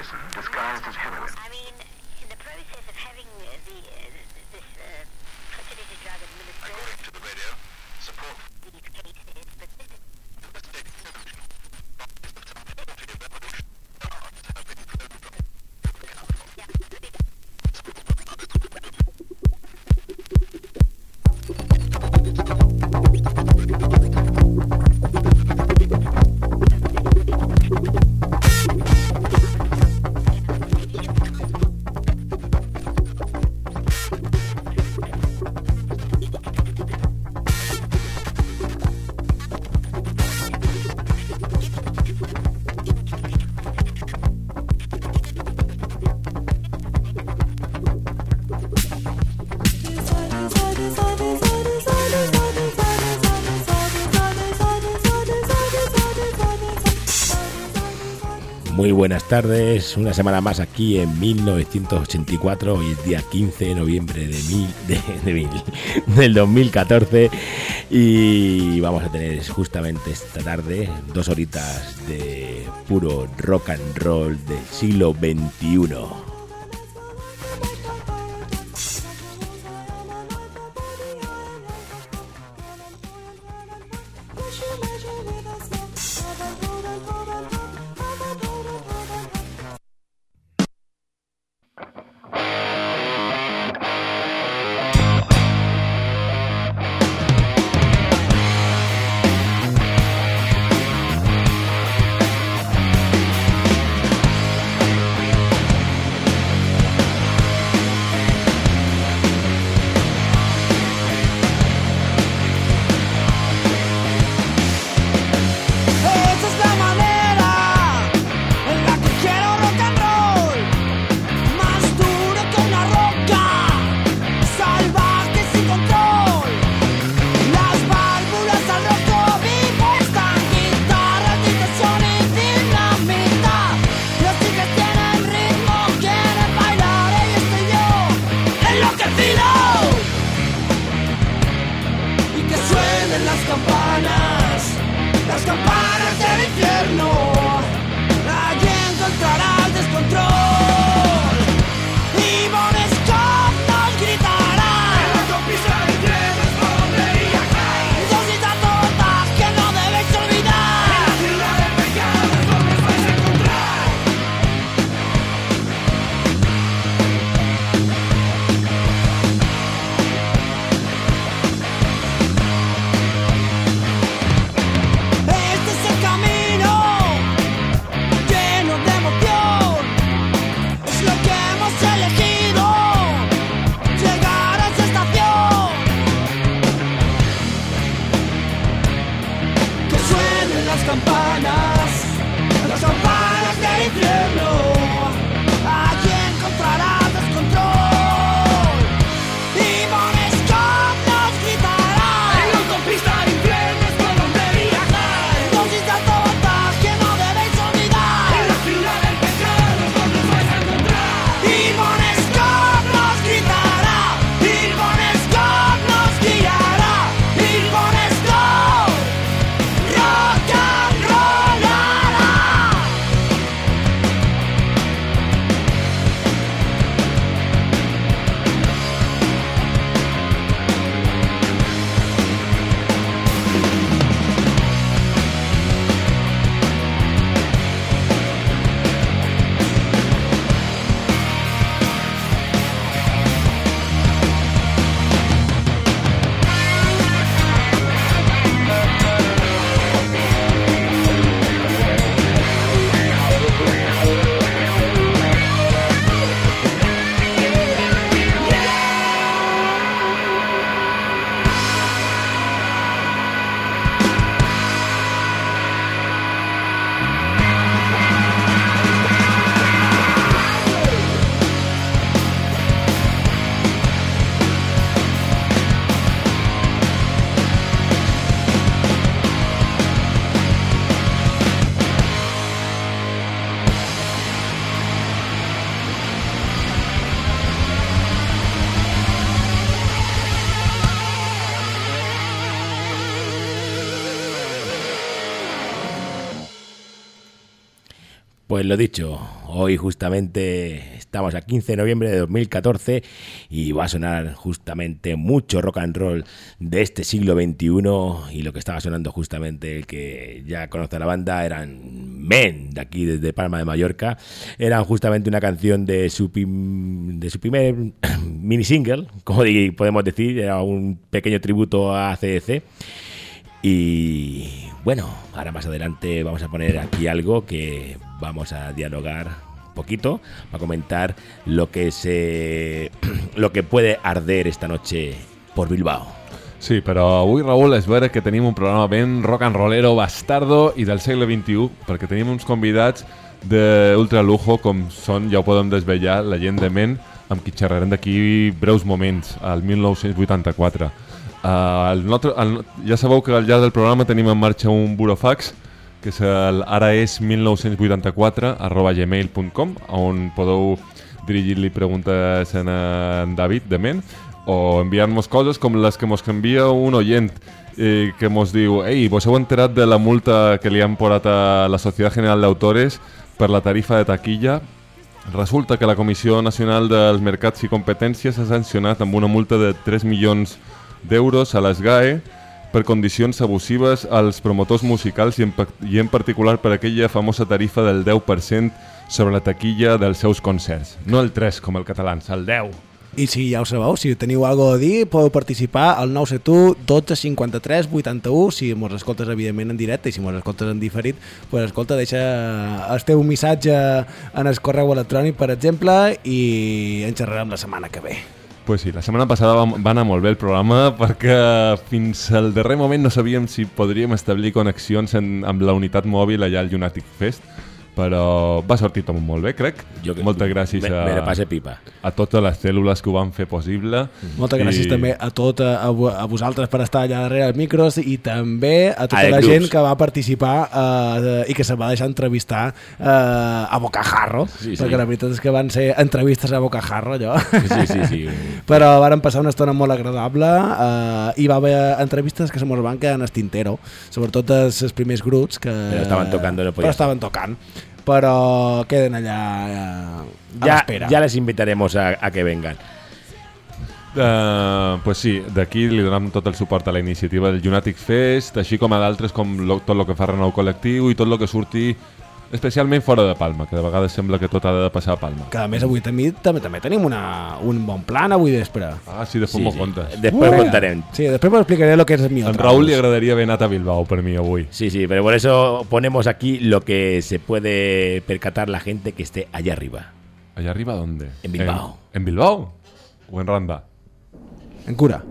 Disguised as heroin. Buenas tardes, una semana más aquí en 1984, hoy es día 15 de noviembre de mil, de, mil, del 2014 y vamos a tener justamente esta tarde dos horitas de puro rock and roll del siglo XXI. Pues lo dicho, hoy justamente estamos a 15 de noviembre de 2014 y va a sonar justamente mucho rock and roll de este siglo XXI y lo que estaba sonando justamente, el que ya conoce la banda, eran Men de aquí desde Palma de Mallorca. Eran justamente una canción de su, pim- de su primer mini single, como podemos decir, era un pequeño tributo a ACDC. Y bueno, ahora más adelante vamos a poner aquí algo que vamos a dialogar poquito para comentar lo que se lo que puede arder esta noche por Bilbao. Sí, però avui, Raül, és vera que tenim un programa ben rock and rollero, bastardo i del segle XXI, perquè tenim uns convidats d'ultra lujo, com són, ja ho podem desvetllar, la gent de Ment, amb qui xerrarem d'aquí breus moments, al 1984. Uh, el nostre, el, ja sabeu que al llarg del programa tenim en marxa un burofax, que és el, ara és 1984 arroba gmail.com on podeu dirigir-li preguntes en, en David de Ment o enviar-nos coses com les que mos envia un oient eh, que mos diu Ei, vos heu enterat de la multa que li han posat a la Societat General d'Autores per la tarifa de taquilla? Resulta que la Comissió Nacional dels Mercats i Competències ha sancionat amb una multa de 3 milions d'euros a l'ESGAE per condicions abusives als promotors musicals i en, i en particular per aquella famosa tarifa del 10% sobre la taquilla dels seus concerts. No el 3 com el català, el 10. I si ja ho sabeu, si teniu alguna cosa a dir, podeu participar al 971 12 53 81, si mos escoltes evidentment en directe i si mos escoltes en diferit, pues escolta, deixa el teu missatge en el correu electrònic, per exemple, i en xerrarem la setmana que ve. Pues sí, la setmana passada va, va anar molt bé el programa perquè fins al darrer moment no sabíem si podríem establir connexions en, amb la unitat mòbil allà al United Fest, però va sortir tot molt bé, crec. Jo que- Moltes gràcies me, a, me pasé pipa. a totes les cèl·lules que ho van fer possible. Moltes gràcies I- també a tot, a, a vosaltres per estar allà darrere els micros i també a tota A la grups. gent que va participar eh, i que se va deixar entrevistar eh, a Bocajarro, Sí, sí. perquè la veritat és que van ser entrevistes a Bocajarro, allò. Sí, sí, sí. Però varen passar una estona molt agradable eh, i va haver entrevistes que se mos van quedar en el tintero, sobretot els, primers grups que... Però estaven tocando, no podia Però estaven tocant. Però queden allà eh, a Ya, l'espera. ya les invitaremos a, a que vengan. Uh, pues sí, d'aquí li donem tot el suport a la iniciativa del United Fest, així com a d'altres com lo, tot el que fa Renou Col·lectiu i tot el que surti especialment fora de Palma, que de vegades sembla que tot ha de passar a Palma. Que a més avui també, també, també tenim una, un bon plan avui vespre. Ah, sí, després Sí, m'ho sí. contes. Contaré. Sí, després explicaré lo que és el A millor. en Raúl li agradaria haver anat a Bilbao per mi avui. Sí, sí, pero por eso ponemos aquí lo que se puede percatar la gente que esté allá arriba. Allà arriba ¿dónde? En Bilbao. ¿En, en Bilbao? ¿O en Randa? En cura.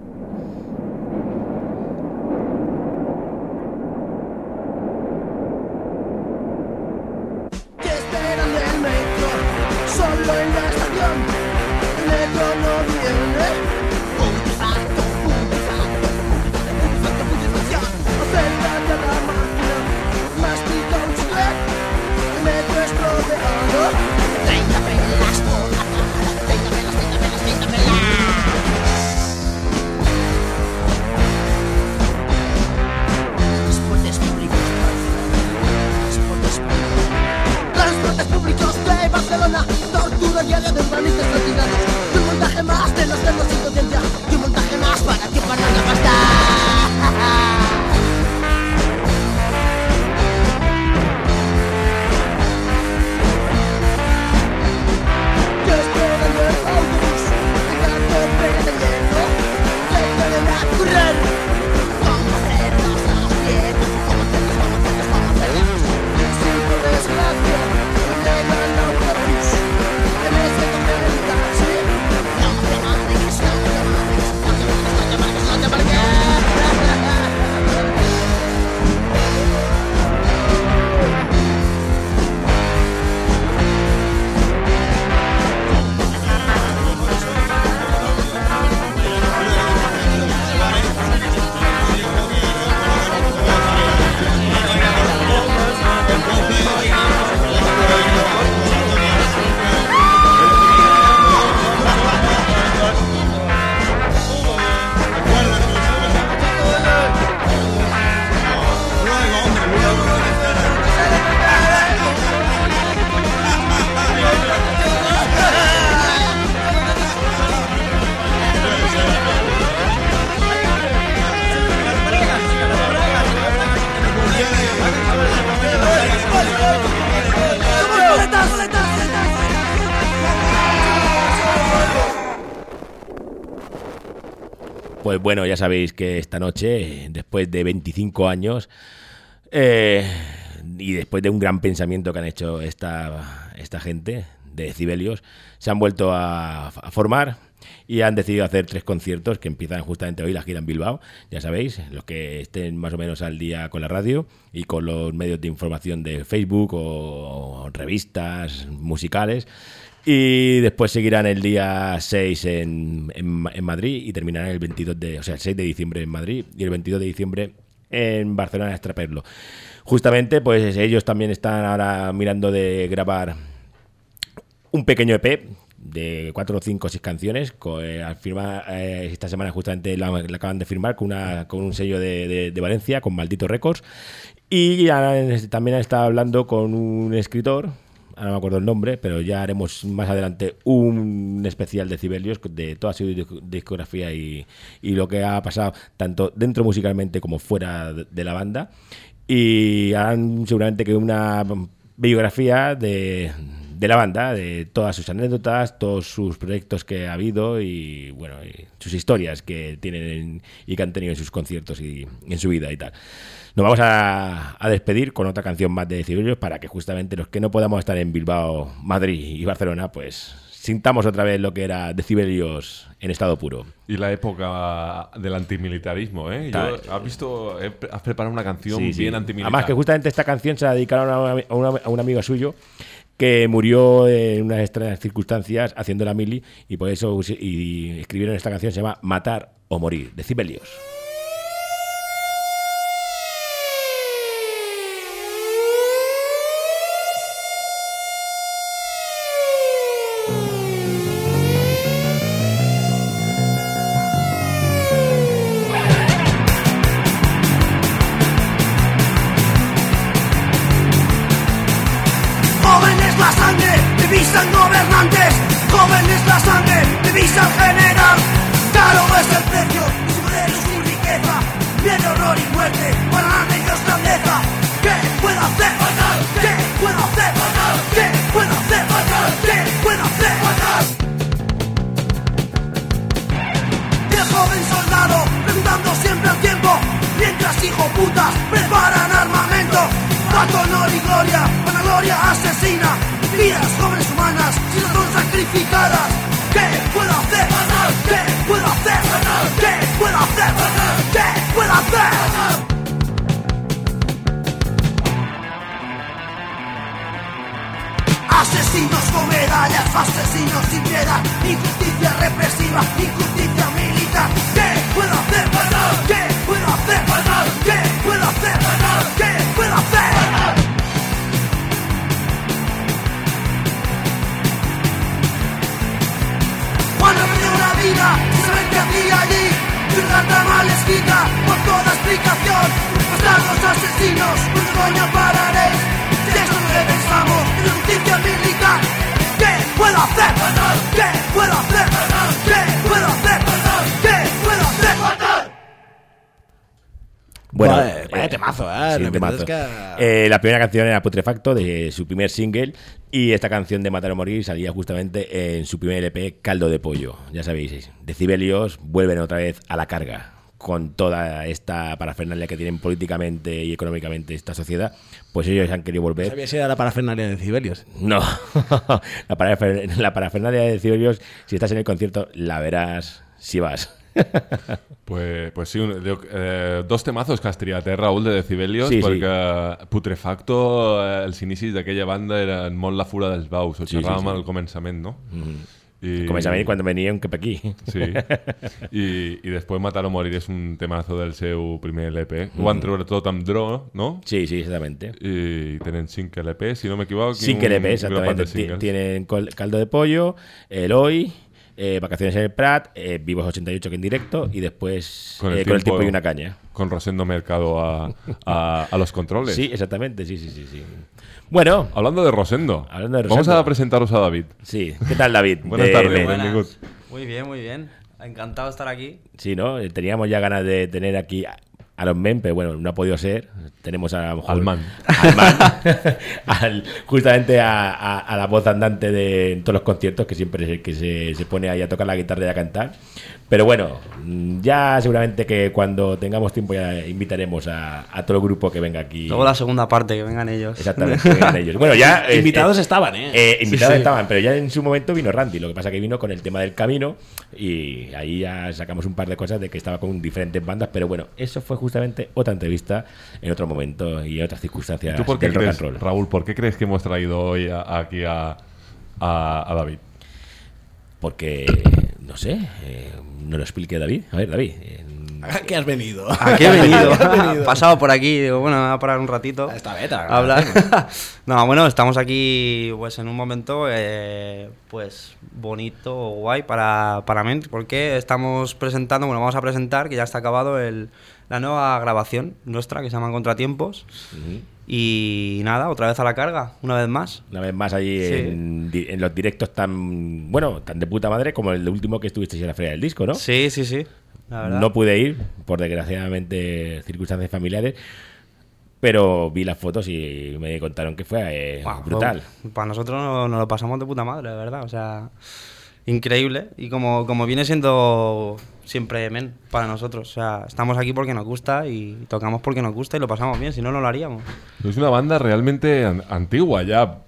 Bueno, ya sabéis que esta noche, después de 25 años, eh, y después de un gran pensamiento que han hecho esta, esta gente de Decibelios, se han vuelto a, formar y han decidido hacer tres conciertos que empiezan justamente hoy la gira en Bilbao, ya sabéis, los que estén más o menos al día con la radio y con los medios de información de Facebook o revistas musicales. Y después seguirán el día 6 en, en, Madrid y terminarán el 22 de, o sea, el 6 de diciembre en Madrid y el 22 de diciembre en Barcelona, Estraperlo. Justamente, pues ellos también están ahora mirando de grabar un pequeño EP de cuatro o cinco o seis canciones. co- eh, al firmar, eh, esta semana justamente la, acaban de firmar con, una, con un sello de, de- Valencia, con Maldito Records. Y ya también está hablando con un escritor, ahora no me acuerdo el nombre, pero ya haremos más adelante un especial de Cibelius de toda su disc- discografía y, y lo que ha pasado tanto dentro musicalmente como fuera de de la banda. Y harán seguramente que una biografía de, de la banda, de todas sus anécdotas, todos sus proyectos que ha habido y bueno, y sus historias que tienen y que han tenido en sus conciertos y en su vida y tal. Nos vamos a, a despedir con otra canción más de Decibelios para que justamente los que no podamos estar en Bilbao, Madrid y Barcelona, pues sintamos otra vez lo que era Decibelios en estado puro. Y la época del antimilitarismo, ¿eh? Yo, has visto, he has preparado una canción Sí, sí. bien antimilitar. Además que justamente esta canción se la dedicaron a, una- a una- a un amigo suyo que murió en unas extrañas circunstancias haciendo la mili y por eso y escribieron esta canción, se llama Matar o Morir, de la primera canción era Putrefacto, de su primer single, y esta canción de Matar o Morir salía justamente en su primer EP, Caldo de Pollo. Ya sabéis, Decibelios vuelven otra vez a la carga con toda esta parafernalia que tienen políticamente y económicamente esta sociedad, pues ellos han querido volver. Sabía si era la parafernalia de Cibelios. No, la parafernalia de Decibelios, si estás en el concierto, la verás si vas. Pues, pues sí, un, eh, dos temazos que has triat, eh, Raül, de Decibelios, Sí, sí. Putrefacto, eh, els inicis d'aquella banda eren molt la fura dels baus, ho Sí, sí, xerràvem sí. al començament, no? I, Començament quan veníem cap aquí. Sí, I, i després Matar o Morir és un temazo del seu primer LP. Ho van treure tot amb Dro, no? Sí, sí, exactamente. I tenen 5 LP, si no le ves, grapat de exactamente. Tienen caldo de pollo, el hoy, eh, vacaciones en el Prat, eh, Vivos 88 que en directo y después Con el eh, con el tiempo- y una caña. Con Rosendo Mercado a, a, a los controles. Sí, exactamente, sí, sí, sí, sí. Bueno, Hablando de Rosendo, Hablando de vamos a presentaros a David. sí. ¿Qué tal, David? Buenas De- tardes. Muy bien, muy bien. Encantado de estar aquí. Sí, ¿no? Eh, Teníamos ya ganas de tener aquí a, a los men, pero bueno, no ha podido ser. Tenemos a, lo mejor- Al man. Al man. Al- justamente a, a- a la voz andante de en todos los conciertos, que siempre es el que se, se pone ahí a tocar la guitarra y a cantar. Pero bueno, ya seguramente que cuando tengamos tiempo ya invitaremos a, a todo el grupo que venga aquí. Luego la segunda parte, que vengan ellos. Exactamente, que vengan ellos. Bueno, ya. eh, Invitados eh, estaban, ¿eh? eh, invitados Sí, sí. estaban, pero ya en su momento vino Randy. Lo que pasa que vino con el tema del camino y ahí ya sacamos un par de cosas de que estaba con diferentes bandas. Pero bueno, eso fue justamente otra entrevista en otro momento y en otras circunstancias ¿Tú por qué del rock crees, and roll. Raúl, por qué crees que hemos traído hoy a- aquí a, a- a David? Porque, no sé, no lo explique David. A ver, David. eh, ¿A qué has venido? ¿A qué he venido? ¿A qué has venido? Pasado por aquí, digo, bueno, me voy a parar un ratito. Está beta. a hablar. no, bueno, estamos aquí pues en un momento eh, pues bonito, guay para, para Ment, porque estamos presentando, bueno, vamos a presentar, que ya está acabado el, la nueva grabación nuestra, que se llama Contratiempos. ujú. Y nada, otra vez a la carga, una vez más. Una vez más allí Sí. en, en los directos tan, bueno, tan de puta madre como el último que estuvisteis en la Feria del Disco, ¿no? Sí, sí, sí. La verdad. No pude ir, por desgraciadamente circunstancias familiares, pero vi las fotos y me contaron que fue eh, brutal. Para nosotros nos, nos lo pasamos de puta madre, de verdad. O sea, increíble. Y como, como viene siendo siempre men para nosotros. O sea, estamos aquí porque nos gusta y tocamos porque nos gusta y lo pasamos bien. Si no, no lo haríamos. Es una banda realmente an- antigua ya,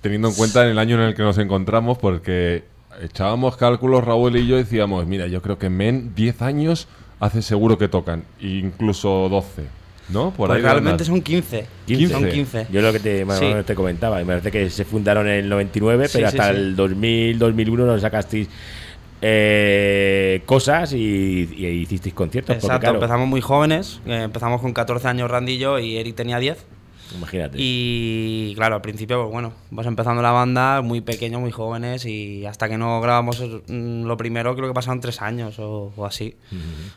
teniendo en cuenta en el año en el que nos encontramos, porque echábamos cálculos, Raúl y yo, decíamos, mira, yo creo que Men 10 años hace seguro que tocan, incluso 12, ¿no? Por Pues ahí realmente son 15. 15. Son 15. Yo lo que te, más o Sí. menos te comentaba, me parece que se fundaron en el 99, Sí, pero sí, hasta sí. el 2000, 2001 nos sacasteis eh, cosas y, y hicisteis conciertos. porque, Exacto, claro, empezamos muy jóvenes. eh, empezamos con 14 años Randy y yo y Eric tenía 10. Imagínate. Y claro, al principio, pues bueno, vas empezando la banda muy pequeños, muy jóvenes y hasta que no grabamos lo primero creo que pasaron tres años o, o así.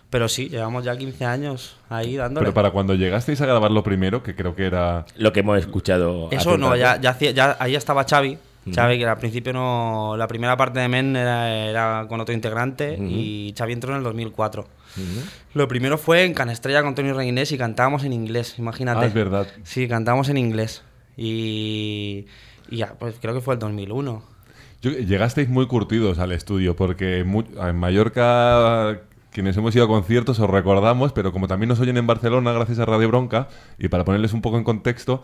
Pero sí, llevamos ya 15 años ahí dándole. Pero para cuando llegasteis a grabar lo primero, que creo que era... Lo que hemos escuchado. Eso no, ya, ya, ahí estaba Xavi. Xavi, que al principio no. La primera parte de Men era, era con otro integrante y Xavi entró en el 2004. Lo primero fue en Canestrella con Tony Reinés y cantábamos en inglés, imagínate. Ah, es verdad. Sí, cantábamos en inglés. Y, y ya, pues creo que fue el 2001. Yo- llegasteis muy curtidos al estudio, porque en Mallorca, quienes hemos ido a conciertos, os recordamos, pero como también nos oyen en Barcelona, gracias a Radio Bronca, y para ponerles un poco en contexto,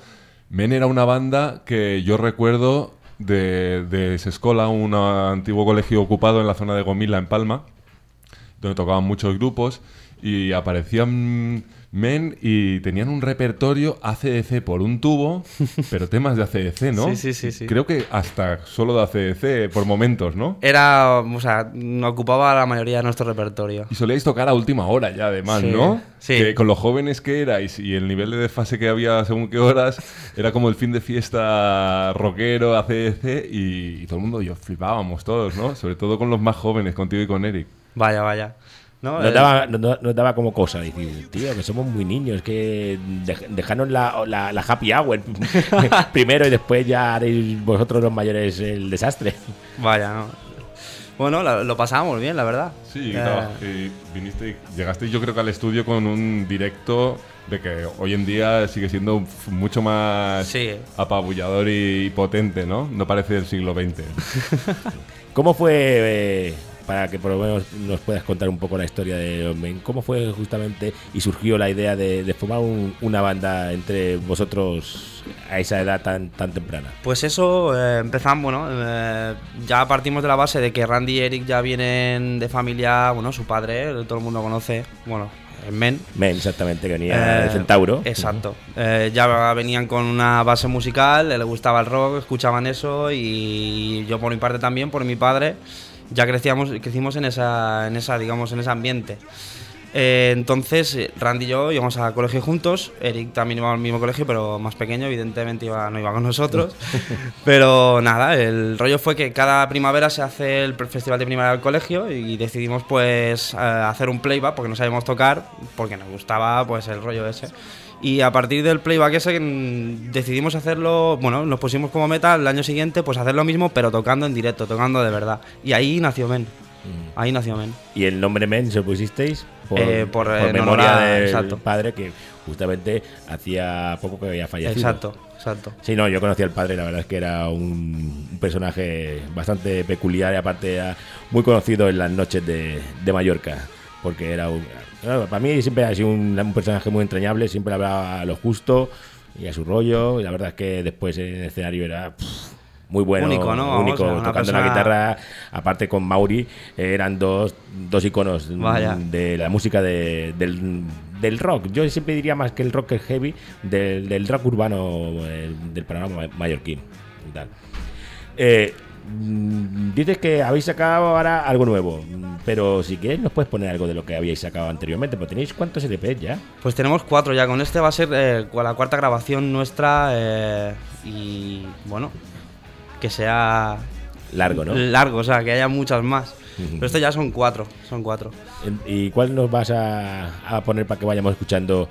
Men era una banda que yo recuerdo de, de Sescola, un antiguo colegio ocupado en la zona de Gomila, en Palma, donde tocaban muchos grupos y aparecían men y tenían un repertorio ACDC por un tubo, pero temas de ACDC, ¿no? Sí, sí, sí, sí. Creo que hasta solo de ACDC por momentos, ¿no? Era, o sea, ocupaba la mayoría de nuestro repertorio. Y solíais tocar a última hora ya, además, Sí, ¿no? sí. Que con lo jóvenes que erais y el nivel de desfase que había según qué horas, era como el fin de fiesta rockero, ACDC, y, y todo el mundo, yo flipábamos todos, ¿no? Sobre todo con los más jóvenes, contigo y con Eric. Vaya, vaya. ¿No? Nos Eh, daba, nos, nos daba como cosa decir, tío, que somos muy niños, que dej- dejanos la, la, la happy hour primero y después ya haréis vosotros los mayores el desastre. Vaya, ¿no? Bueno, la- lo pasábamos bien, la verdad. Sí, Eh, claro, y viniste, llegaste yo creo que al estudio con un directo de que hoy en día sigue siendo mucho más Sí. apabullador y potente, ¿no? No parece del siglo XX. ¿Cómo fue, eh, para que por lo menos nos puedas contar un poco la historia de los Men, cómo fue justamente y surgió la idea de, de formar un- una banda entre vosotros a esa edad tan, tan temprana? Pues eso, eh, empezamos, bueno, eh, ya partimos de la base de que Randy y Eric ya vienen de familia, bueno, su padre, todo el mundo conoce, bueno, en Men. Men, exactamente, que venía Eh, de Centauro. Exacto. Eh, ya venían con una base musical, le gustaba el rock, escuchaban eso y yo por mi parte también, por mi padre, ya crecíamos, crecimos en esa, en esa, digamos, en ese ambiente. Eh, entonces, eh, Randy y yo íbamos al colegio juntos. Eric también iba al mismo colegio, pero más pequeño, evidentemente iba, no iba con nosotros. pero nada, el rollo fue que cada primavera se hace el festival de primavera del colegio y decidimos pues eh, hacer un playback porque no sabíamos tocar, porque nos gustaba pues el rollo ese. Y a partir del playback ese mm, decidimos hacerlo, bueno, nos pusimos como meta el año siguiente pues hacer lo mismo pero tocando en directo, tocando de verdad. Y ahí nació Men. Ahí nació Men. ¿Y el nombre Men se lo pusisteis? por, Eh, por, por en memoria honor a- del exacto. padre que justamente hacía poco que había fallecido. Exacto, exacto. Sí, no, yo conocí al padre, la verdad es que era un, un personaje bastante peculiar y aparte era muy conocido en las noches de, de Mallorca, porque era un... claro, para mí siempre ha sido un, un personaje muy entrañable, siempre hablaba a lo justo y a su rollo, y la verdad es que después en el escenario era... pff, muy bueno, Único, ¿no? Único, o sea, una tocando la persona- guitarra, aparte con Mauri, eran dos, dos iconos Vaya. de la música de- del, del rock. Yo siempre diría más que el rock heavy, del, del rock urbano eh, del panorama ma- mallorquín. y tal. Eh, dices que habéis sacado ahora algo nuevo, mm, pero si quieres nos puedes poner algo de lo que habíais sacado anteriormente, pues tenéis cuántos LPs ya. Pues tenemos cuatro ya. Con este va a ser eh, la cuarta grabación nuestra eh, y bueno, que sea Largo, ¿no? largo, o sea, que haya muchas más. Pero este ya son cuatro, son cuatro. ¿Y cuál nos vas a, a poner para que vayamos escuchando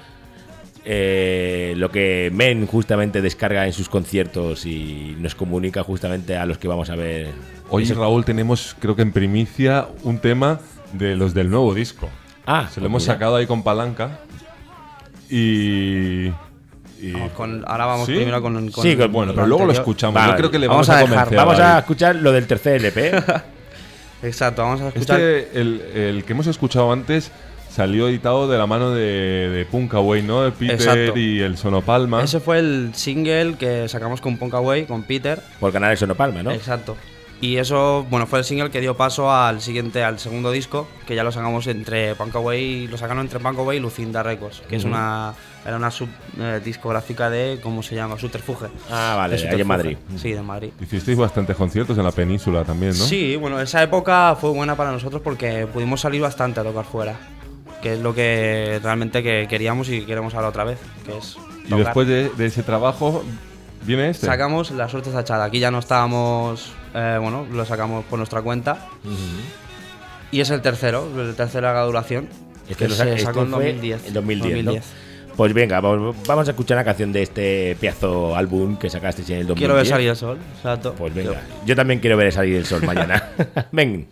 eh, lo que Men justamente descarga en sus conciertos y nos comunica justamente a los que vamos a ver? Hoy, Raúl, tenemos, creo que en primicia, un tema de los del nuevo disco. Ah, Se lo hemos mira. sacado ahí con palanca. Y. y- Vamos con- ahora vamos ¿Sí? primero con, con Sí, con- bueno, pero luego lo escuchamos. Vale. Yo creo que le Vamos vamos, a a, convencer. Vamos a escuchar lo del tercer LP. Exacto, vamos a escuchar. Este, el, el que hemos escuchado antes, salió editado de la mano de, de Punkaway, ¿no? De Peter Exacto. y el Sonopalma. Ese fue el single que sacamos con Punkaway, con Peter. por Canales Sonopalma, ¿no? Exacto. Y eso, bueno, fue el single que dio paso al siguiente, al segundo disco, que ya lo sacamos entre Punkaway, lo sacaron entre Punkaway y Lucinda Records, que es una, era una sub eh, discográfica de, ¿cómo se llama? Subterfuge. Ah, vale, De ahí en. Madrid. Sí, de Madrid. Hicisteis bastantes conciertos en la península también, ¿no? Sí, bueno, esa época fue buena para nosotros porque pudimos salir bastante a tocar fuera, que es lo que realmente que queríamos y queremos ahora otra vez, que es Y tocar. después de, de ese trabajo, viene este. Sacamos La Suerte está echada. Aquí ya no estábamos, eh, bueno, lo sacamos por nuestra cuenta. Y es el tercero, el tercero de duración. Este que lo se sa- sacó en este fue 2010. En 2010, ¿no? 2010. Pues venga, vamos vamos a escuchar una canción de este pedazo álbum que sacasteis en el 2010. Quiero ver salir el sol, exacto. Pues venga, yo también quiero ver salir el sol mañana. Ven.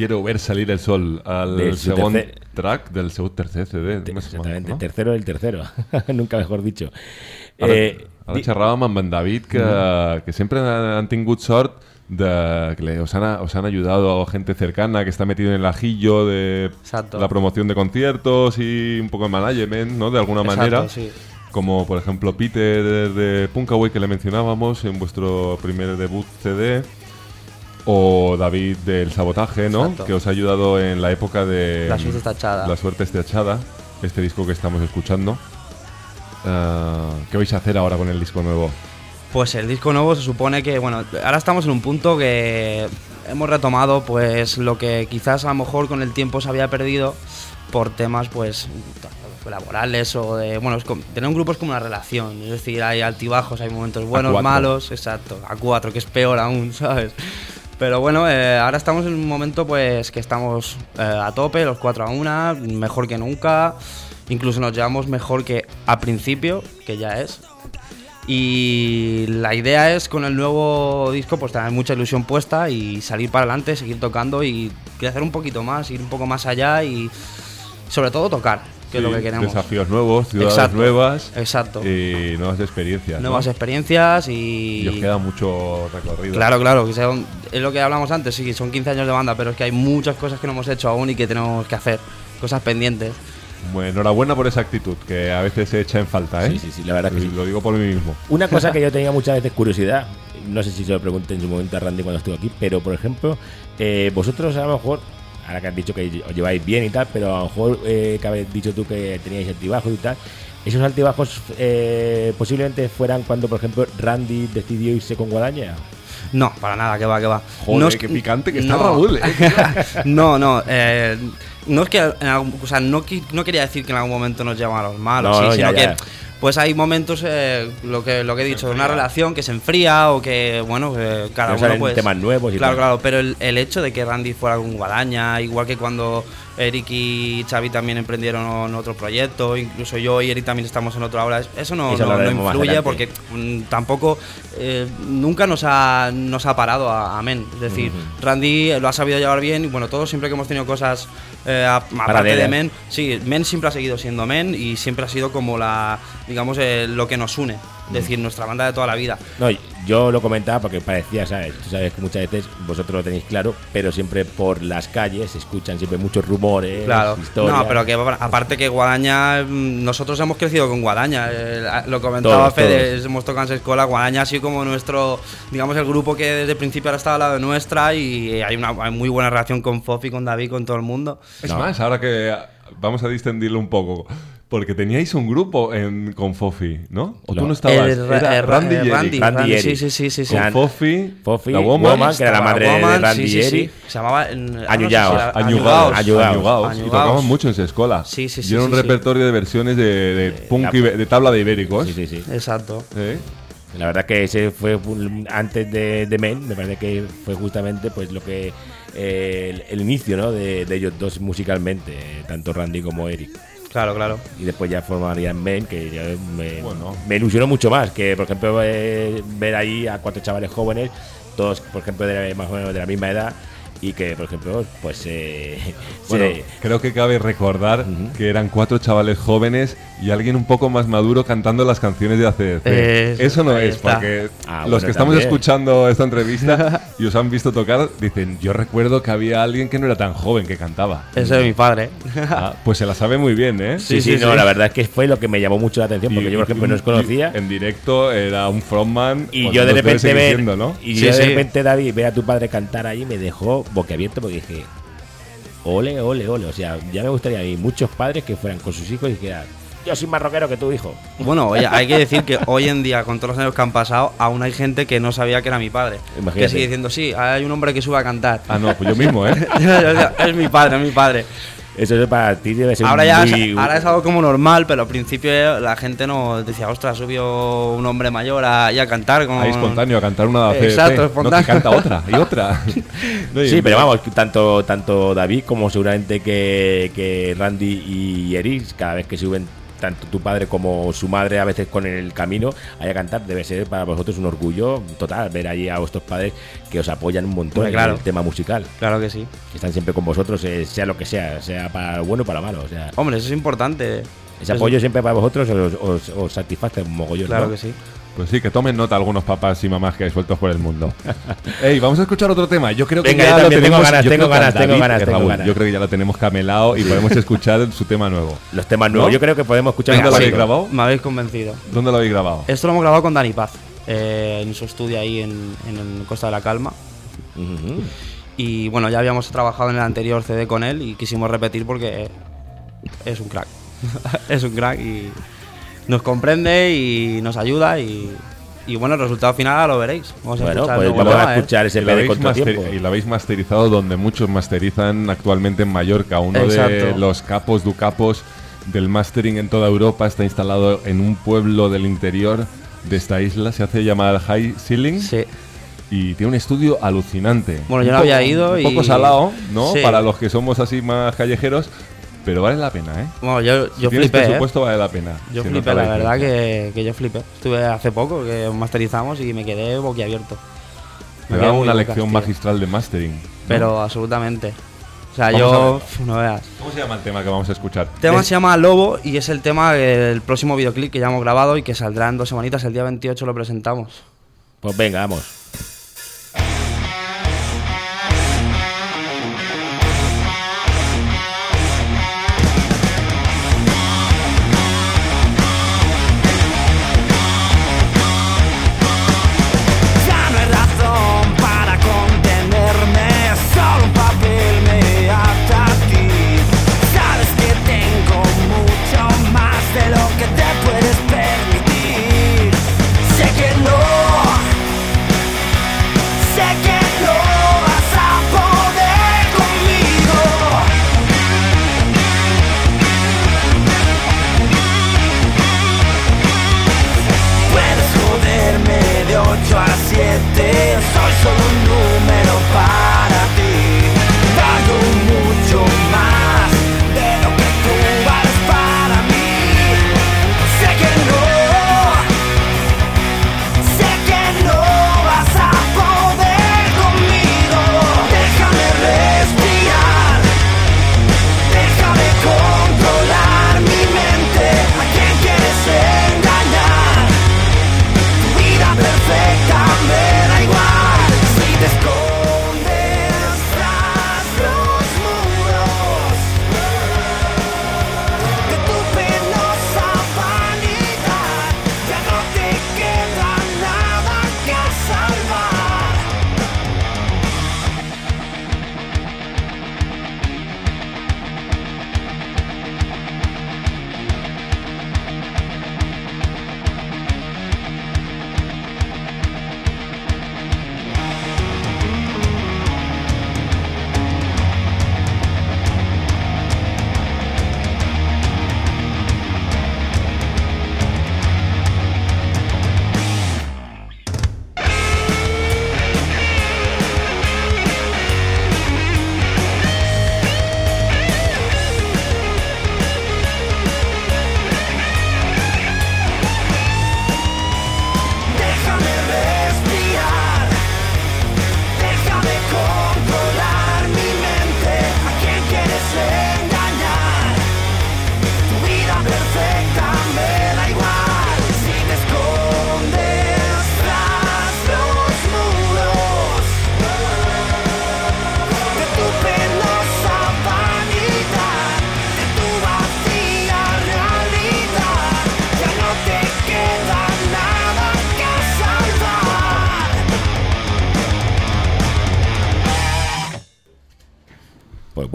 Quiero ver salir el sol al tercer- track del seu tercer CD. te- exactamente, no? tercero del tercero, nunca mejor dicho. Ara, Eh, ara di- xerràvem amb en David que, que sempre han, han tingut sort de que le- os, han, os han ayudado gente cercana que está metido en el ajillo de Exacto. la promoción de conciertos y un poco de management, ¿no? De alguna Exacto, manera. sí. Como por ejemplo Peter de Punkaway que le mencionábamos en vuestro primer debut CD. O David del Sabotaje, ¿no? Exacto. Que os ha ayudado en la época de... La suerte está echada. La suerte está echada. Este disco que estamos escuchando. Ah, ¿Qué vais a hacer ahora con el disco nuevo? Pues el disco nuevo se supone que, bueno, ahora estamos en un punto que hemos retomado pues lo que quizás a lo mejor con el tiempo se había perdido por temas pues laborales o de, bueno, es como- tener un grupo es como una relación, es decir, hay altibajos, hay momentos buenos, malos, exacto, a cuatro, que es peor aún, ¿sabes? Pero bueno, eh, ahora estamos en un momento pues que estamos eh, a tope, los cuatro a una, mejor que nunca, incluso nos llevamos mejor que a principio, que ya es, y la idea es con el nuevo disco pues tener mucha ilusión puesta y salir para adelante, seguir tocando y crecer un poquito más, ir un poco más allá y sobre todo tocar, que es lo que queremos. Desafíos nuevos, ciudades Exacto. nuevas Exacto. y nuevas experiencias. ¿no? Nuevas experiencias y... Y os queda mucho recorrido. Claro, claro, que es lo que hablamos antes, sí, son 15 años de banda, pero es que hay muchas cosas que no hemos hecho aún y que tenemos que hacer, cosas pendientes. Bueno, enhorabuena por esa actitud, que a veces se echa en falta, ¿eh? Sí, sí, sí, la verdad que sí. Lo digo por mí mismo. Una cosa que yo tenía muchas veces curiosidad, no sé si se lo pregunté en su momento a Randy cuando estuvo aquí, pero por ejemplo, eh, vosotros a lo mejor, ahora que has dicho que os lleváis bien y tal, pero a lo mejor eh, que habéis dicho tú que teníais altibajos y tal, esos altibajos eh, posiblemente fueran cuando, por ejemplo, Randy decidió irse con Guadaña. No, para nada, que va, que va. Joder, no es qué picante que está. Raúl, ¿eh? no, no, eh, no es que en algún- o sea, no, no quería decir que en algún momento nos los malos, No, sí, no, sino ya, ya. que pues hay momentos, eh, lo que lo que he dicho, de una relación que se enfría o que, bueno, cada Que uno pues... temas nuevos y Claro, tal. claro, pero el, el hecho de que Randy fuera con Guadaña, igual que cuando Eric y Xavi también emprendieron en otro proyecto, incluso yo y Eric también estamos en otro ahora, eso no, Eso no- no hablaremos más influye porque mm, tampoco eh, nunca nos ha, nos ha parado a, a Men. Es decir, Randy lo ha sabido llevar bien y bueno, todos siempre que hemos tenido cosas eh, aparte de Men, sí, Men siempre ha seguido siendo Men y siempre ha sido como la, digamos, eh, lo que nos une. Es decir, nuestra banda de toda la vida. No, yo lo comentaba porque parecía, ¿sabes? Tú sabes que muchas veces vosotros lo tenéis claro, pero siempre por las calles se escuchan siempre muchos rumores, Claro, historias. no, pero que aparte que Guadaña, mm, nosotros hemos crecido con Guadaña, eh, lo comentaba Todos, Fede, todos. hemos tocado en escuela, Guadaña ha sido como nuestro, digamos, el grupo que desde el principio ahora estaba al lado de nuestra y hay una hay muy buena relación con Fofi, con David, con todo el mundo. Es No. más, ahora que vamos a distendirlo un poco. Porque teníais un grupo en, con Fofi, ¿no? ¿O tú No. no estabas? El ra- Era eh, Randy y eh, Eric. Randy, Randy Randy, y sí, Eric. sí, sí, sí, sí. Con Fofi, Fofi, la Woman, Woman, que era la madre de Randy sí, y sí, sí. Eric. Se llamaba Añugaos, Añugaos. Añugaos. Y tocaban mucho en su escuela. Sí, sí, Y sí, era un sí, sí. repertorio de versiones de, de punk la- y de tabla de ibéricos. Sí, sí, sí. Exacto. ¿Eh? La verdad que ese fue antes de, de Men, me parece que fue justamente pues lo que eh, el, el inicio ¿no? de, de ellos dos musicalmente, eh, tanto Randy como Eric. Claro, claro. Y después ya formarían Men, que ya me, Bueno. me ilusionó mucho más, que por ejemplo eh, ver ahí a cuatro chavales jóvenes, todos por ejemplo de la- más o menos de la misma edad, y que por ejemplo pues eh, Bueno, se- creo que cabe recordar que eran cuatro chavales jóvenes y alguien un poco más maduro cantando las canciones de ACDC. Eh, Eso no es, está. porque Ah, los bueno, que estamos también. escuchando esta entrevista y os han visto tocar dicen, yo recuerdo que había alguien que no era tan joven que cantaba. Ese es mi padre. Ah, pues se la sabe muy bien, ¿eh? sí, sí, sí, no, sí. la verdad es que fue lo que me llamó mucho la atención, porque Y- yo por ejemplo no os conocía. y En directo era un frontman. Y yo de repente ver, siendo, ¿no? y Sí, yo de sí. repente David ver a tu padre cantar ahí me dejó boquiabierto porque dije ole ole ole o sea ya me gustaría a mí muchos padres que fueran con sus hijos y dijeran yo soy más rockero que tu hijo Bueno, oye, hay que decir que hoy en día, con todos los años que han pasado, aún hay gente que no sabía que era mi padre. Imagínate. Que sigue diciendo, sí, hay un hombre que sube a cantar. Ah, no, pues yo mismo, ¿eh? es mi padre, es mi padre. Eso es para ti debe ser Ahora ya muy es, ahora es algo como normal, pero al principio la gente no decía, ostras, subió un hombre mayor a, y a cantar. Con... Ahí espontáneo a cantar una de Exacto, ACDC, no, espontáneo. que canta otra y otra. No, sí pero vamos tanto tanto David como seguramente que, que Randy y Eric cada vez que suben tanto tu padre como su madre a veces con el camino ahí a cantar, debe ser para vosotros un orgullo total ver allí a vuestros padres que os apoyan un montón Hombre, en el tema musical, Claro que sí. que están siempre con vosotros, eh, sea lo que sea, sea para bueno o para malo. O sea, Hombre, eso es importante. ese Eso- apoyo siempre para vosotros os, os, os satisface un mogollón. Claro ¿no? que sí. Pues sí, que tomen nota algunos papás y mamás que hay sueltos por el mundo. Ey, vamos a escuchar otro tema. Yo creo que Venga, ya yo lo tengo tenemos. ganas, tengo ganas, tengo ganas, eh, tengo Raúl, ganas. Yo creo que ya lo tenemos camelado y podemos escuchar su tema nuevo. Los temas nuevos, ¿No? yo creo que podemos escuchar ¿Dónde lo habéis grabado? Me habéis convencido. ¿Dónde lo habéis grabado? Esto lo hemos grabado con Dani Paz, eh, en su estudio ahí en, Costa de la Calma. Y bueno, ya habíamos trabajado en el anterior CD con él y quisimos repetir porque es un crack. es un crack y nos comprende y nos ayuda y, y bueno, el resultado final lo veréis. Vamos a Bueno, escuchar pues vamos el a ¿eh? escuchar ese Y lo, EP de contratiempo. y lo habéis masterizado donde muchos masterizan actualmente en Mallorca. Uno de Exacto. los capos du capos del mastering en toda Europa está instalado en un pueblo del interior de esta isla. Se hace llamar High Ceiling Sí. y tiene un estudio alucinante. Bueno, Un yo no poco- había ido Un y- poco salado, ¿no? Sí. Para los que somos así más callejeros, pero vale la pena, ¿eh? Bueno, yo, Si yo tienes flipé, ¿eh? presupuesto, vale la pena. Yo flipé, la verdad que, que yo flipé. Estuve hace poco que masterizamos y me quedé boquiabierto. Me da una lección tío. magistral de mastering. ¿no? Pero absolutamente. O sea, Vamos yo. pf, No veas. ¿Cómo se llama el tema que vamos a escuchar? El tema Es- se llama Lobo y es el tema del próximo videoclip que ya hemos grabado y que saldrá en dos semanitas. El día 28 lo presentamos. Pues venga, vamos.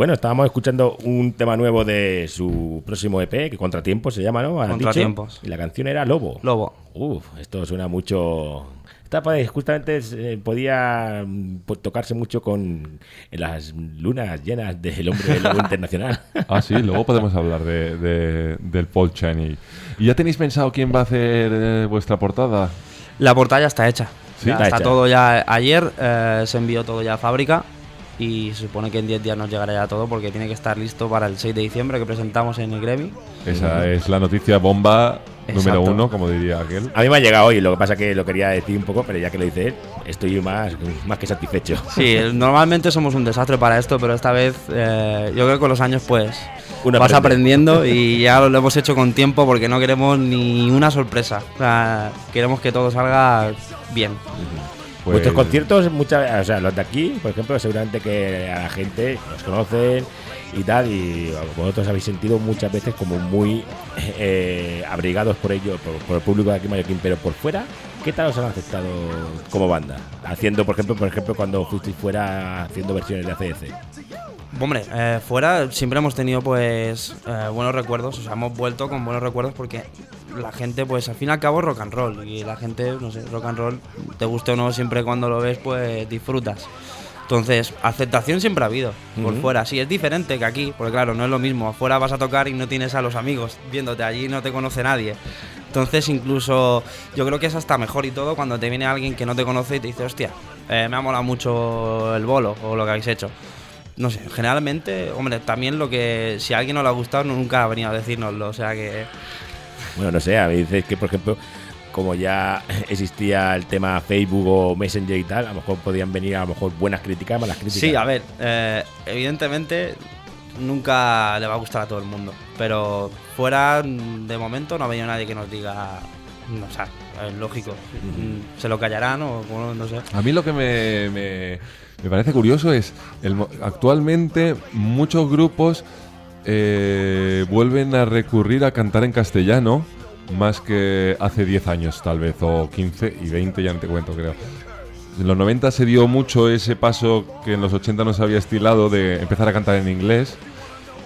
Bueno, estábamos escuchando un tema nuevo de su próximo EP, que Contratiempos se llama, ¿no? Contratiempos. Y la canción era Lobo. Lobo. Uf, esto suena mucho. Esta pues, justamente eh, podía mm, pues, tocarse mucho con las lunas llenas del hombre del lobo internacional. Ah, sí, luego podemos hablar de, de- del Paul Chaney. ¿Y ya tenéis pensado quién va a hacer eh, vuestra portada? La portada ya está hecha. Sí, Ya está está hecha. todo ya. Ayer eh, se envió todo ya a fábrica y se supone que en 10 días nos llegará ya todo porque tiene que estar listo para el 6 de diciembre que presentamos en el Grammy. Esa es la noticia bomba número Exacto. uno, como diría aquel. A mí me ha llegado hoy, lo que pasa que lo quería decir un poco, pero ya que lo dice él, estoy más, más que satisfecho. Sí, normalmente somos un desastre para esto, pero esta vez eh, yo creo que con los años pues Uno vas aprende. aprendiendo y ya lo, hemos hecho con tiempo porque no queremos ni una sorpresa. O sea, queremos que todo salga bien. Pues- Vuestros conciertos, muchas, o sea, los de aquí, por ejemplo, seguramente que a la gente los conocen y tal, y vosotros habéis sentido muchas veces como muy eh, abrigados por ello, por, el público de aquí Mallorquín, pero por fuera, ¿qué tal os han aceptado como banda? Haciendo, por ejemplo, por ejemplo, cuando fuisteis fuera haciendo versiones de ACDC. Hombre, eh, fuera siempre hemos tenido pues eh, buenos recuerdos, o sea, hemos vuelto con buenos recuerdos porque la gente pues al fin y al cabo rock and roll y la gente, no sé, rock and roll, te guste o no, siempre cuando lo ves pues disfrutas. Entonces, aceptación siempre ha habido por fuera. Sí, es diferente que aquí, porque claro, no es lo mismo. Afuera vas a tocar y no tienes a los amigos viéndote, allí no te conoce nadie. Entonces, incluso yo creo que es hasta mejor y todo cuando te viene alguien que no te conoce y te dice, hostia, eh, me ha molado mucho el bolo o lo que habéis hecho. No sé, generalmente, hombre, también lo que si a alguien no le ha gustado nunca ha venido a decírnoslo, o sea que Bueno, no sé, a mí dices que, por ejemplo, como ya existía el tema Facebook o Messenger y tal, a lo mejor podían venir a lo mejor buenas críticas, malas críticas. Sí, a ver, eh, evidentemente nunca le va a gustar a todo el mundo, pero fuera mm, de momento no ha venido nadie que nos diga, no, o sea, es lógico, mm, se lo callarán o bueno, no sé. A mí lo que me, me- me parece curioso es, el, mo- actualmente muchos grupos eh, vuelven a recurrir a cantar en castellano más que hace 10 años tal vez, o 15 y 20 ya no te cuento creo. En los 90 se dio mucho ese paso que en los 80 no se había estilado de empezar a cantar en inglés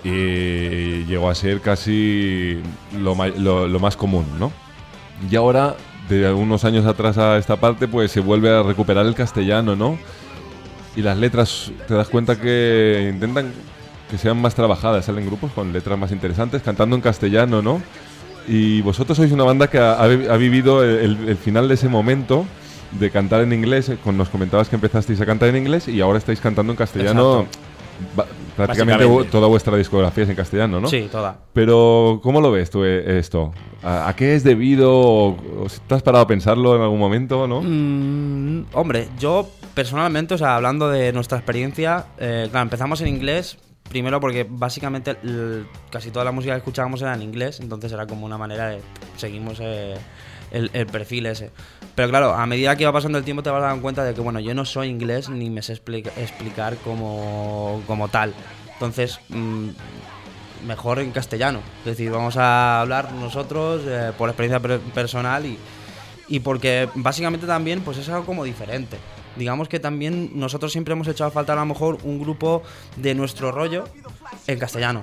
y llegó a ser casi lo, lo- lo más común, ¿no? Y ahora, de unos años atrás a esta parte, pues se vuelve a recuperar el castellano, ¿no? Y las letras, te das cuenta que intentan que sean más trabajadas, salen grupos con letras más interesantes, cantando en castellano, ¿no? Y vosotros sois una banda que ha, ha vi- ha vivido el, el- final de ese momento de cantar en inglés. eh, Con, nos comentabas que empezasteis a cantar en inglés y ahora estáis cantando en castellano. ba- prácticamente toda vuestra discografía es en castellano, ¿no? Sí, toda. Pero, ¿cómo lo ves tú eh, esto? ¿A, a qué es debido? ¿O, o si ¿Te has parado a pensarlo en algún momento, no? Mm, hombre, yo personalmente, o sea, hablando de nuestra experiencia, eh, claro, empezamos en inglés. Primero porque básicamente casi toda la música que escuchábamos era en inglés, entonces era como una manera de seguimos eh, el, perfil ese. Pero claro, a medida que va pasando el tiempo te vas dando cuenta de que bueno, yo no soy inglés ni me sé explica- explicar como, como tal. Entonces, mm, mejor en castellano. Es decir, vamos a hablar nosotros eh, por experiencia per- personal y, y porque básicamente también pues es algo como diferente. Digamos que también nosotros siempre hemos echado a falta a lo mejor un grupo de nuestro rollo en castellano,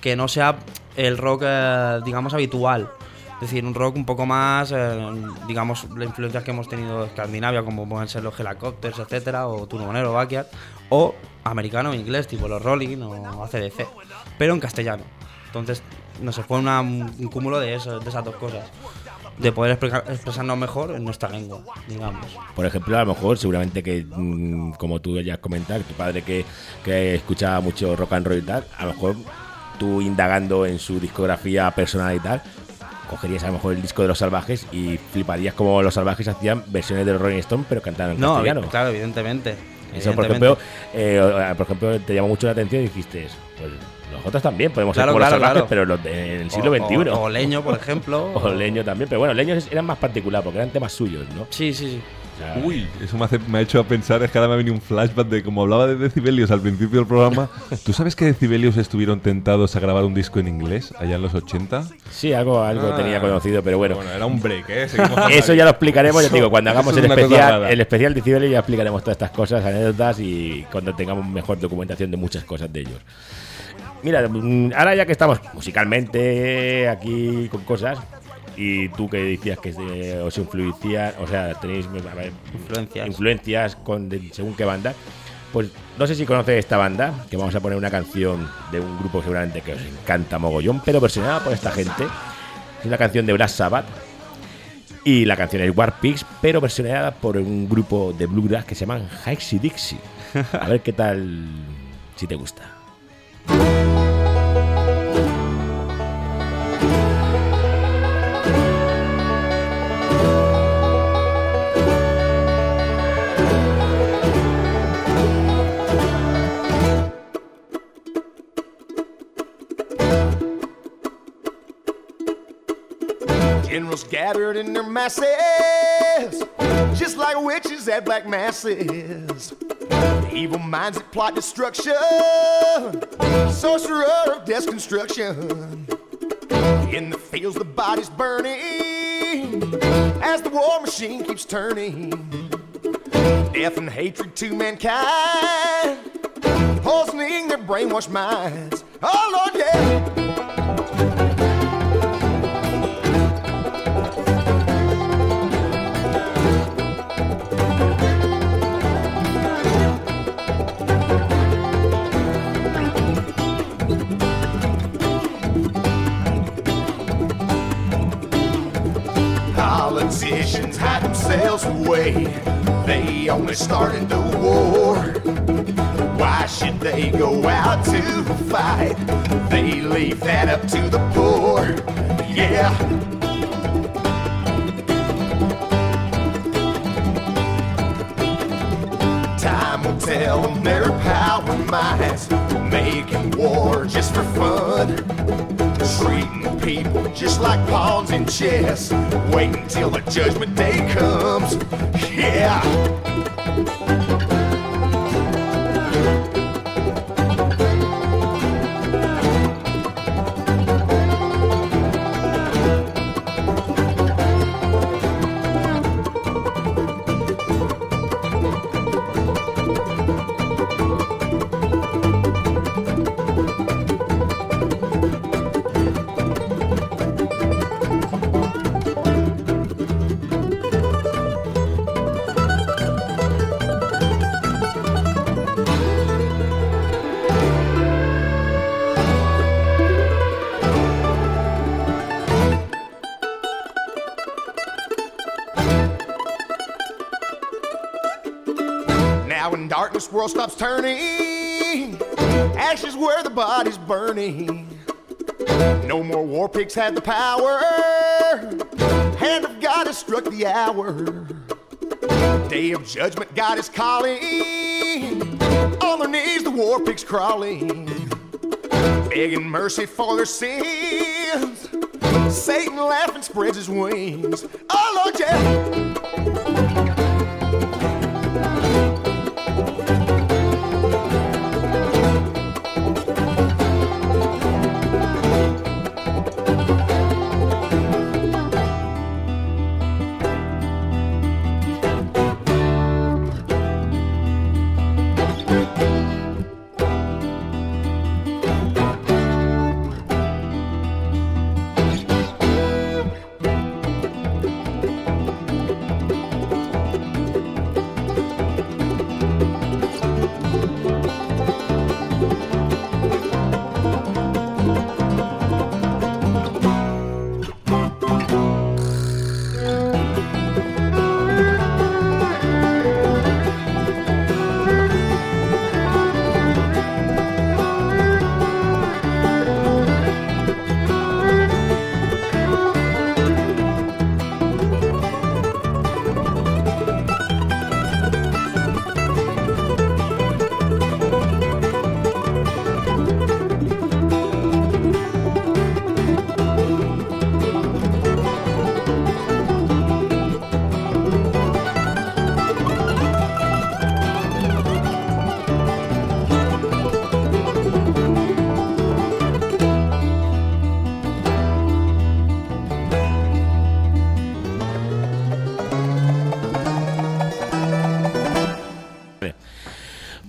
que no sea el rock eh, digamos habitual. Es decir, un rock un poco más, eh, digamos, las influencias que hemos tenido de Escandinavia, como pueden ser los Helicopters, etcétera, o Turbonero, Backyard, o americano o inglés, tipo los Rolling o ACDC, pero en castellano. Entonces, no sé, fue un cúmulo de esas dos cosas. De poder explicar- expresarnos mejor en nuestra lengua, digamos. Por ejemplo, a lo mejor, seguramente que, mm, como tú ya has comentado, tu padre que, que escuchaba mucho rock and roll y tal, a lo mejor tú indagando en su discografía personal y tal, cogerías a lo mejor el disco de Los Salvajes y fliparías como Los Salvajes hacían versiones de los Rolling Stone, pero cantaban en No, castellano. evi- claro, evidentemente. Eso, por ejemplo, eh, por ejemplo, te llamó mucho la atención y dijiste, pues nosotros también podemos Claro, ser como claro, los salvajes, claro. pero los de- en el siglo XXI. O, o Leño, por ejemplo. O Leño también, pero bueno, Leño eran más particular porque eran temas suyos, ¿no? Sí, sí, sí. O sea, Uy, eso me, hace- me ha hecho pensar, es que ahora me ha venido un flashback de como hablaba de Decibelios al principio del programa. ¿Tú sabes que Decibelios estuvieron tentados a grabar un disco en inglés allá en los 80? Sí, algo, algo Ah. tenía conocido, pero bueno. era un break, ¿eh? Eso ya lo explicaremos, ya te digo, cuando hagamos es el especial, el especial de Cibele ya explicaremos todas estas cosas, anécdotas y cuando tengamos mejor documentación de muchas cosas de ellos. Mira, mm, ahora ya que estamos musicalmente aquí con cosas, y tú que decías que eh, os influencian, o sea, tenéis ver, Influencias. influencias con de- según qué banda, pues no sé si conoces esta banda, que vamos a poner una canción de un grupo seguramente que os encanta mogollón, pero versionada por esta gente. Es una canción de Brass Sabbath, y la canción es War Pigs, pero versionada por un grupo de bluegrass que se llaman Hixie Dixie. A ver qué tal si te gusta. Generals gathered in their masses, just like witches at black masses. Evil minds that plot destruction, sorcerer of death's construction. In the fields, the body's burning as the war machine keeps turning. Death and hatred to mankind, poisoning their brainwashed minds. Oh Lord, yeah. Themselves. They only started the war. Why should they go out to fight? They leave that up to the poor. Yeah. Time will tell them their power minds. Making war just for fun. People just like pawns in chess. Wait until the judgment day comes. Yeah. World stops turning, ashes where the body's burning. No more war pigs have the power. Hand of God has struck the hour. Day of judgment, God is calling. On their knees, the war pigs crawling, begging mercy for their sins. Satan laughing spreads his wings. Oh Lord, yeah.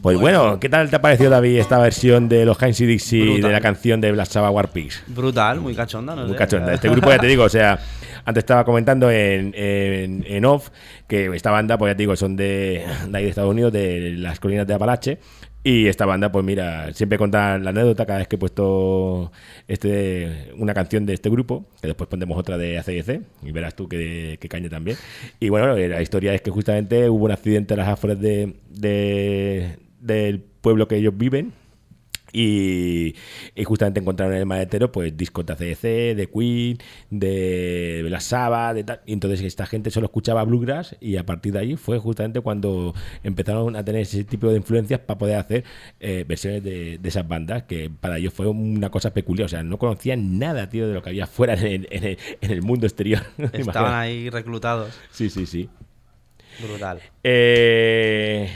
Pues bueno, ¿qué tal te ha parecido, David, esta versión de los Heinz y Dixie de la canción de Black Sabbath War Pigs? Brutal, muy cachonda, no Muy sé. cachonda. Este grupo, ya te digo, o sea, antes estaba comentando en, en, en off que esta banda, pues ya te digo, son de, de ahí de Estados Unidos, de las colinas de Apalache. Y esta banda, pues mira, siempre contan la anécdota cada vez que he puesto este, una canción de este grupo, que después pondremos otra de ACDC, y verás tú que, que caña también. Y bueno, la historia es que justamente hubo un accidente a las afueras de, de, del pueblo que ellos viven. Y, y justamente encontraron en el maletero pues discos de ACDC, de Queen, de Black Sabbath, de tal. Y entonces esta gente solo escuchaba bluegrass y a partir de ahí fue justamente cuando empezaron a tener ese tipo de influencias para poder hacer eh, versiones de, de esas bandas que para ellos fue una cosa peculiar. O sea, no conocían nada, tío, de lo que había fuera en el, en el- en el mundo exterior. Estaban ahí reclutados. Sí, sí, sí. Brutal. Eh,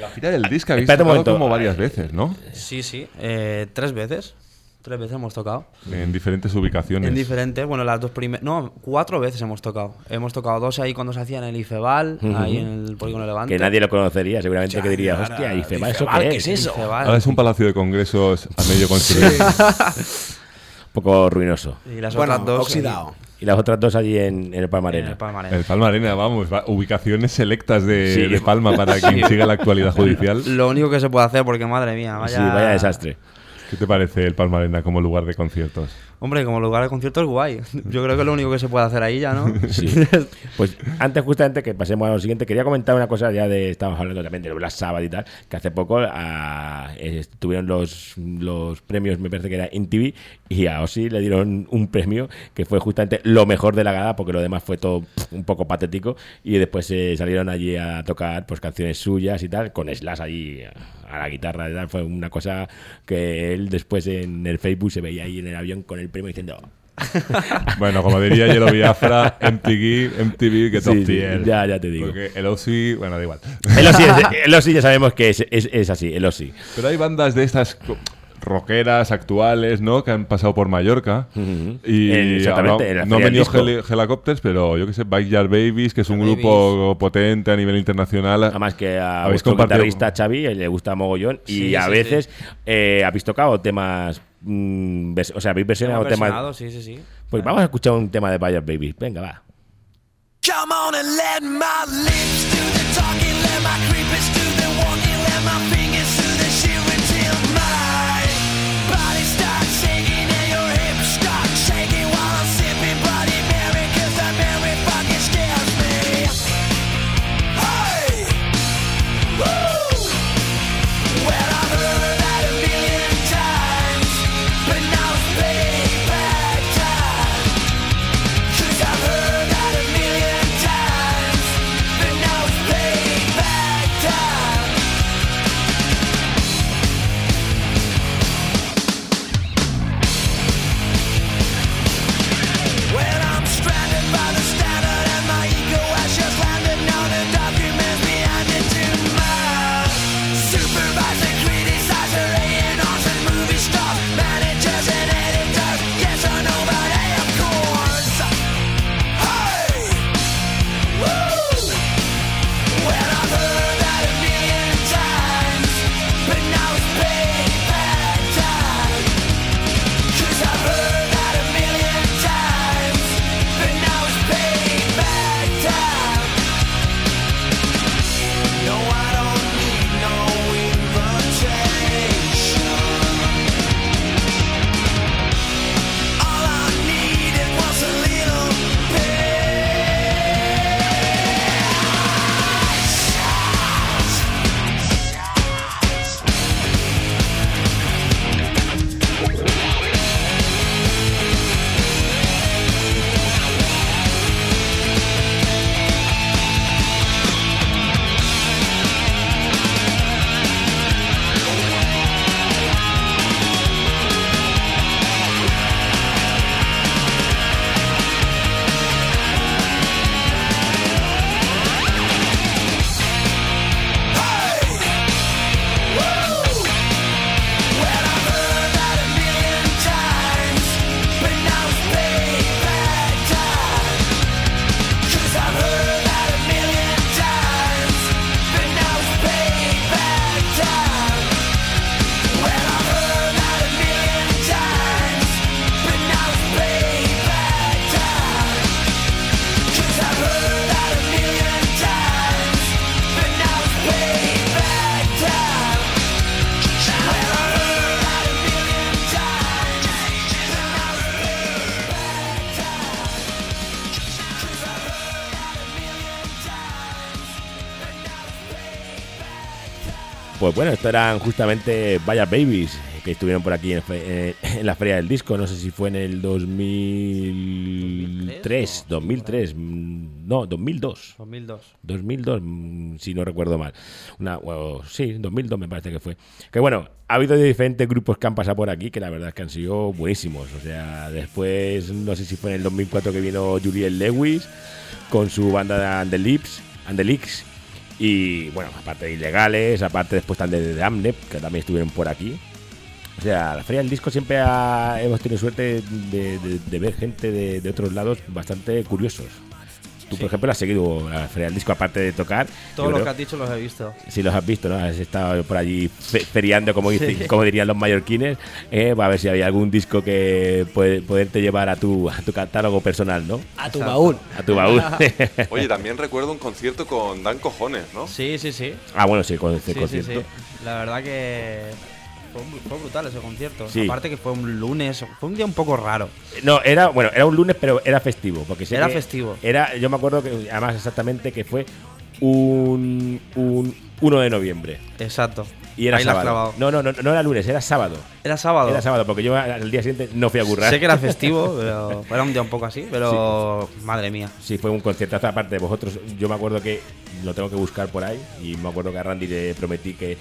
La gira del disco habéis Espérate tocado como varias veces, ¿no? Sí, sí. eh, tres veces. Tres veces hemos tocado. En diferentes ubicaciones. En diferentes, bueno, las dos primeras. No, cuatro veces hemos tocado. Hemos tocado dos ahí cuando se hacía en el IFEBAL, ahí en el Polígono Levante. que nadie lo conocería, seguramente que diría, hostia, y Feba, ¿eso Ifebal, qué ¿qué es? es eso? IFEBAL. Ahora es un palacio de congresos a medio construir. Poco ruinoso. Y las Bueno, otras dos. oxidado. Y las otras dos allí en, en el En Palmarena. el Palmarena. El Palma Arena, vamos, va- ubicaciones selectas de, Sí. de Palma para quien siga la actualidad judicial. Lo único que se puede hacer, porque madre mía, vaya. Sí, vaya desastre. ¿Qué te parece el Palma Arena como lugar de conciertos? Hombre, como lugar de concierto es guay. Yo creo que es lo único que se puede hacer ahí ya, ¿no? Sí. Pues antes justamente que pasemos a lo siguiente, quería comentar una cosa ya de, estábamos hablando también de Black Sabbath y tal, que hace poco ah, eh, tuvieron los, los premios, me parece que era MTV, y a Ozzy le dieron un premio que fue justamente lo mejor de la gala, porque lo demás fue todo pff, un poco patético, y después eh, salieron allí a tocar pues canciones suyas y tal, con Slash allí a la guitarra y tal, fue una cosa que él después en el Facebook se veía ahí en el avión con el premio diciendo... Bueno, como diría Yelo Biafra, MTV, MTV, que top Sí, tier. ya- ya te digo. Porque el Ozzy, bueno, da igual. El es- el Ozzy ya sabemos que es, es- es así, el Ozzy. Pero hay bandas de estas rockeras actuales, ¿no? Que han pasado por Mallorca. Ujú. Y En- exactamente, en la no, no han venido Disco. heli- helicópteros, pero yo que sé, Backyard Babies, que es un Babies. grupo potente a nivel internacional. Además que a Habéis compartido- guitarrista Xavi eh, le gusta mogollón y Sí, a sí, veces eh, habéis tocado temas, mm, o sea, habéis versionado temas... sí, sí, sí. Pues vamos a escuchar un tema de Backyard Babies, venga, va. Come on and let my lips do the talking, let my creepers do the walking, let my fingers do bueno, esto eran justamente Vaya Babies, que estuvieron por aquí en, fe- eh, en la Feria del Disco, no sé si fue en el 2003, 2003, mm, no, 2002. 2002. 2002, mm, si no recuerdo mal. Una, o- sí, 2002 me parece que fue. Que bueno, ha habido diferentes grupos que han pasado por aquí que la verdad es que han sido buenísimos. O sea, después, no sé si fue en el 2004 que vino Julian Lewis con su banda de And the Lips, And the Leaks. Y bueno, aparte de ilegales, aparte después también de Damnep, que también estuvieron por aquí. O sea, la Feria del Disco siempre ha- hemos tenido suerte de, de- de ver gente de, de otros lados bastante curiosos. Tú, por ejemplo, has seguido la Feria del Disco, aparte de tocar. Todos los creo- que has dicho los he visto. si los has visto, ¿no? Has estado por allí fe- feriando, como, dice- Sí. como dirían los mallorquines, eh, para ver si había algún disco que puede, poderte llevar a tu, a tu catálogo personal, ¿no? A tu Exacto. baúl. A tu baúl. Oye, también recuerdo un concierto con Dan Cojones, ¿no? Sí, sí, sí. ah, bueno, sí, con este Sí, sí, concierto. sí. La verdad que fue, br- fue brutal ese concierto. Sí. Aparte que fue un lunes, fue un día un poco raro. No, era, bueno, era un lunes, pero era festivo. Porque Era festivo. Era, yo me acuerdo que, además, exactamente, que fue un, un 1 de noviembre. Exacto. Y era Ahí sábado. No, no, no, no era lunes, era sábado. Era sábado. Era sábado, porque yo al día siguiente no fui a currar. Sé que era festivo, pero era un día un poco así, pero madre mía. Sí, fue un conciertazo aparte de vosotros. Yo me acuerdo que lo tengo que buscar por ahí y me acuerdo que a Randy le prometí que,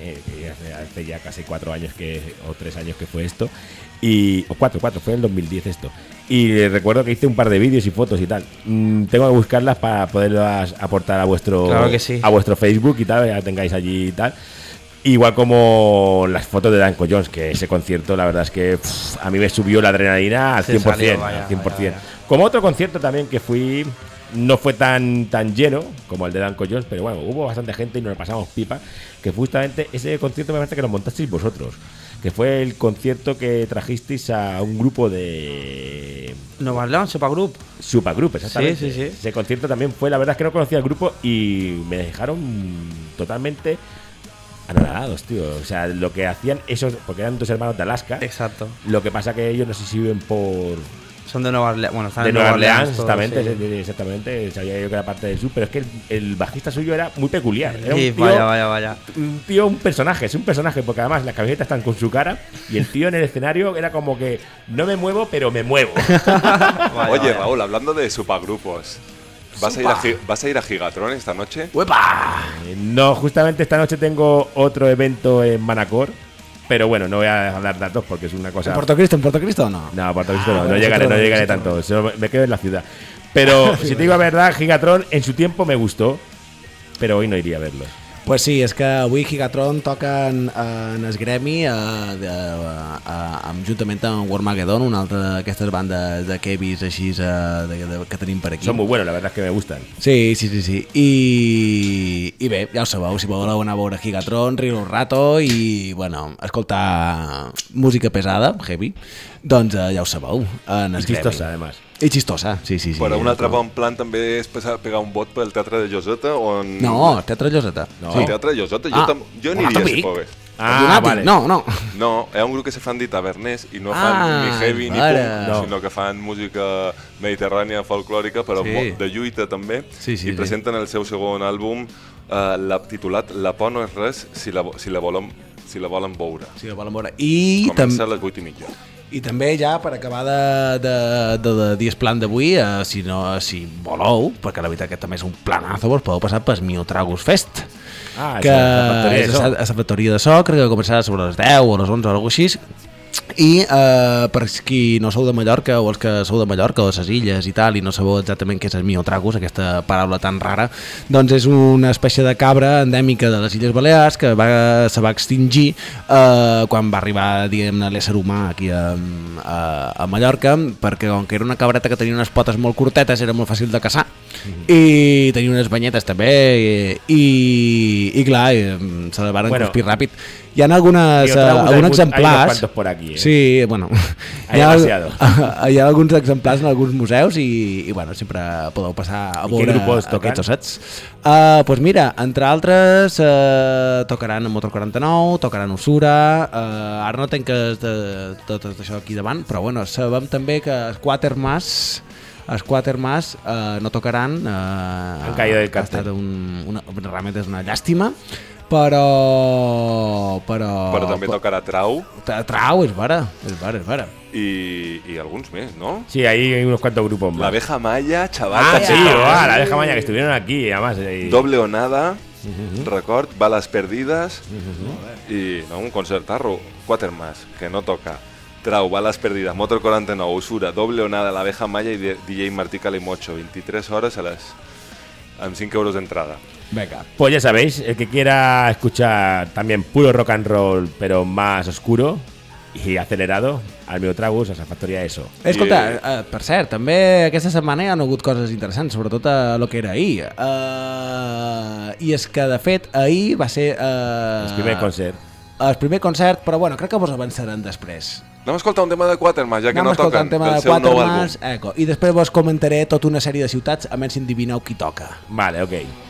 eh, hace, ya casi cuatro años que o tres años que fue esto y o cuatro, cuatro, fue en el 2010 esto. Y recuerdo que hice un par de vídeos y fotos y tal. Mm, tengo que buscarlas para poderlas aportar a vuestro Claro que sí. a vuestro Facebook y tal, ya tengáis allí y tal. Igual como las fotos de Danko Jones, que ese concierto la verdad es que pff, a mí me subió la adrenalina al Se 100%. salió, vaya, al 100%. vaya, vaya. Como otro concierto también que fui, no fue tan, tan lleno como el de Danko Jones, pero bueno, hubo bastante gente y nos lo pasamos pipa. Que justamente ese concierto me parece que lo montasteis vosotros. Que fue el concierto que trajisteis a un grupo de Nueva Orleans, Sepa Group. Supergroup, exactamente. Sí, sí, sí. Ese concierto también fue, la verdad es que no conocía el grupo y me dejaron totalmente anonadados, tío. O sea, lo que hacían esos, porque eran dos hermanos de Alaska. Exacto. Lo que pasa que ellos no sé si viven por Son de Nueva Orleans. Bueno, están de en Nueva Orleans, todos, exactamente, sí, exactamente. Sabía yo que era parte del sur, pero es que el, el bajista suyo era muy peculiar. Era un Sí, tío, vaya, vaya, vaya. un tío, un personaje, es un personaje, porque además las camisetas están con su cara y el tío en el escenario era como que no me muevo, pero me muevo. Vaya, Oye, vaya. Raúl, hablando de supergrupos, ¿vas a, ir a, ¿vas a ir a Gigatron esta noche? Eh, No, justamente esta noche tengo otro evento en Manacor, pero bueno, no voy a dar datos porque es una cosa. ¿En Puerto Cristo? ¿En Puerto Cristo o no? No, Puerto Cristo Ah, no, no bueno, llegaré, no llegaré tanto, me quedo en la ciudad. Pero si te digo la verdad, Gigatron en su tiempo me gustó, pero hoy no iría a verlos. Pues sí, és que avui Gigatron toca en, en el gremi eh, de, eh, amb, juntament amb Warmageddon, una altra d'aquestes bandes de kevis així eh, de, de, que tenim per aquí. Son muy buenos, la verdad es que me gustan. Sí, sí, sí, sí. I, I bé, ja ho sabeu, si voleu anar a veure Gigatron, riure un rato i, bueno, escoltar música pesada, heavy, doncs eh, ja ho sabeu. En el chistosa, gremi. además. I chistosa, sí, sí, sí. Però un altre Però- bon plan també és passar- pegar un vot pel Teatre de Joseta on... No, Teatre Lloseta. No. Sí. Teatre de Joseta, jo, Ah, tam... jo aniria si pogués. Ah, Donati? vale. No, no. No, hi ha un grup que se fan dir taverners i no fan Ah, ni heavy ni vale. punk, No. sinó que fan música mediterrània, folclòrica, però Sí. de lluita també, Sí, sí, i sí. presenten el seu segon àlbum eh, la, titulat La por no és res si la, si la, volen, si la volen veure. Sí, la volen veure. I, tam Comença a les 8 i mitja. I també ja per acabar de, de, de, de dir el plan d'avui, eh, si, no, si voleu, perquè la veritat que també és un planazo, vos podeu passar per Mio Tragus Fest, Ah, que eso, la factoría de és a, a la factoria de so, crec que començarà sobre les 10 o les 11 o alguna cosa així, i eh, per qui no sou de Mallorca o els que sou de Mallorca o de les illes i tal i no sabeu exactament què és el miotragus, aquesta paraula tan rara, doncs és una espècie de cabra endèmica de les Illes Balears que va, se va extingir eh, quan va arribar diguem-ne l'ésser humà aquí a, a, a Mallorca perquè com que era una cabreta que tenia unes potes molt curtetes era molt fàcil de caçar i tenia unes banyetes també i, i, i clar, se la van Bueno, bueno, ràpid. Hi ha algunes, eh, unos exemplars. por aquí, eh. sí, bueno hi, ha, hi ha alguns exemplars en alguns museus i, i bueno, sempre podeu passar a veure aquests ossets. Uh, pues mira, entre altres uh, tocaran Motor 49 tocaran Usura uh, ara no tenc que de, tot això aquí davant però bueno, sabem també que Quatermass els Quatermass uh, no tocaran uh, Han caído del que ha estat un, una, realment és una llàstima però... Però, Però també tocarà Trau Tra- Trau, és vera, és vera, és vera. i, i alguns més, ¿no? Sí, hay unos cuantos grupos La más. abeja maya, chaval. Ah, sí, ah, la abeja maña que estuvieron aquí, además. eh, y- Doble onada, record, balas perdidas i no, un concertarro, Quatermass, que no toca. Trau, balas perdidas, Motor 49, Usura, doble onada, la abeja maya i de- DJ Martí Calimocho, 23 horas a las... amb 5 euros d'entrada. Vinga. Pues ya sabéis, el que quiera escuchar también puro rock and roll, pero más oscuro y acelerado, al meu tragus, a la factoria ESO. Escolta, I, eh, per cert, també aquesta setmana hi ha hagut coses interessants, sobretot a lo que era ahir. Uh, I és que, de fet, ahir va ser... Uh, El primer concert. El primer concert, però bueno, crec que vos avançaran després. Anem a escoltar un tema de Quatermass, ja que Anem no toquen, un tema del de seu nou àlbum. Eco, i després vos comentaré tota una sèrie de ciutats, a menys si endivineu qui toca. Vale, ok.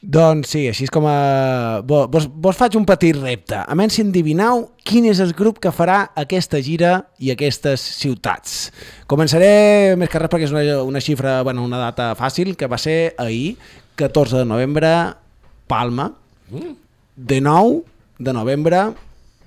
Doncs sí, així és com a... vo- Vos, vos faig un petit repte. A menys si endivinau quin és el grup que farà aquesta gira i aquestes ciutats. Començaré, més que res perquè és una, una xifra, bueno, una data fàcil, que va ser ahir, 14 de novembre, Palma. De 9 de novembre,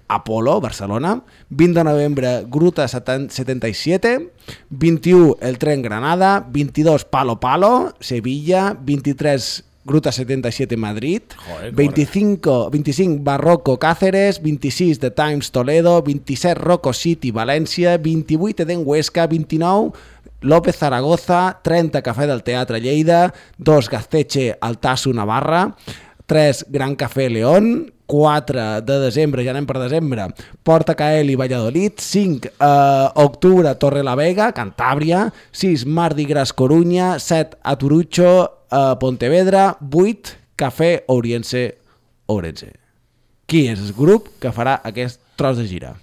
Apolo, Barcelona. 20 de novembre, Gruta 70 77. 21, El Tren Granada. 22, Palo Palo, Sevilla. 23, Gruta 77, Madrid. Joder, 25, 25, Barroco, Cáceres. 26, The Times, Toledo. 27, Rocco City, València. 28, Eden, Huesca. 29, López Zaragoza, 30 Cafè del Teatre Lleida, 2 Gazteche Altasso Navarra, 3 Gran Cafè León, 4 de desembre, ja anem per desembre, Porta Cael i Valladolid, 5 eh, octubre Torre la Vega, Cantàbria, 6 Mardi Gras Corunya, 7 Aturucho, eh, Pontevedra, 8 Cafè Oriense Ourense. Qui és el grup que farà aquest tros de gira?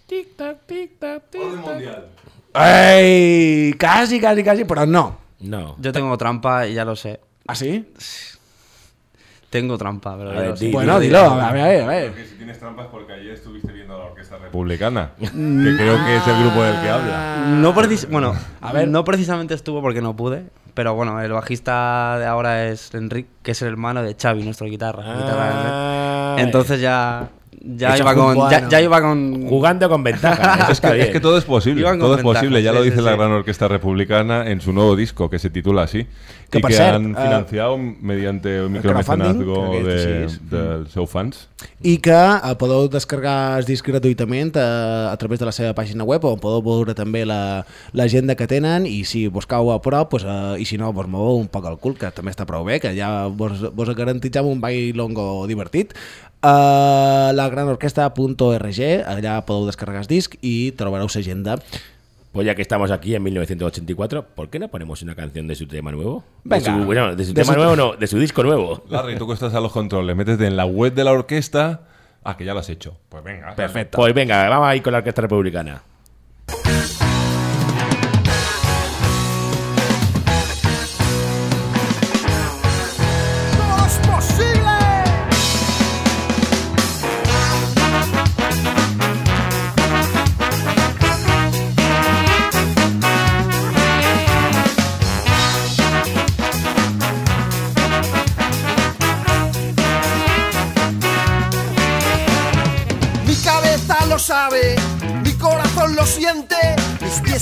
Ei, quasi, quasi, quasi, però no. No. Yo tengo trampa y ya lo sé. ¿Ah, sí? Tengo trampa, pero A ver, di- Bueno, dilo, a ver, a ver, a ver. Que si tienes trampas porque ayer estuviste viendo a la Orquesta Republicana, que creo que es el grupo del que habla. No precis- bueno, A ver. no precisamente estuvo porque no pude, pero bueno, el bajista de ahora es Enric, que es el hermano de Xavi, nuestro guitarra. guitarra de Enric. Ah, Entonces ya ya iba con ya, ya iba con Jugando con ventaja. Es que, es que todo es posible, todo es posible. Ya sí, lo sí, dice la sí. Gran Orquesta Republicana en su nuevo disco, que se titula así. Que, y que cert, han eh, financiado mediante un micromecenazgo de, sí, és. dels seus fans. i que eh, podeu descarregar el disc gratuïtament a, a través de la seva pàgina web on podeu veure també la- l'agenda que tenen i si buscau a prop pues, eh, i si no, vos moveu un poc el cul que també està prou bé, que ja vos, vos garantitzem un ball longo divertit uh, lagranorquesta.org allà podeu descarregar el disc i trobareu l'agenda Pues ya que estamos aquí en 1984, ¿por qué no ponemos una canción de su tema nuevo? Venga. De su, bueno, de su De tema su- nuevo no, de su disco nuevo. Larry, tú que estás a los controles, métete en la web de la orquesta. Ah, que ya lo has hecho. Pues venga. perfecte Pues venga, vamos ahí con la Orquesta Republicana.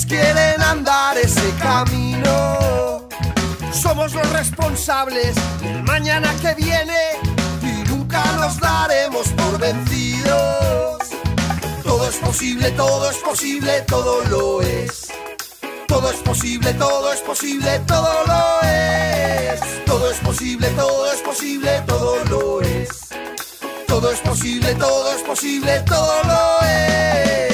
Quieren andar ese camino. Somos los responsables del mañana que viene y nunca nos daremos por vencidos. Todo es posible, todo es posible, todo lo es. Todo es posible, todo es posible, todo lo es. Todo es posible, todo es posible, todo lo es. Todo es posible, todo es posible, todo lo es.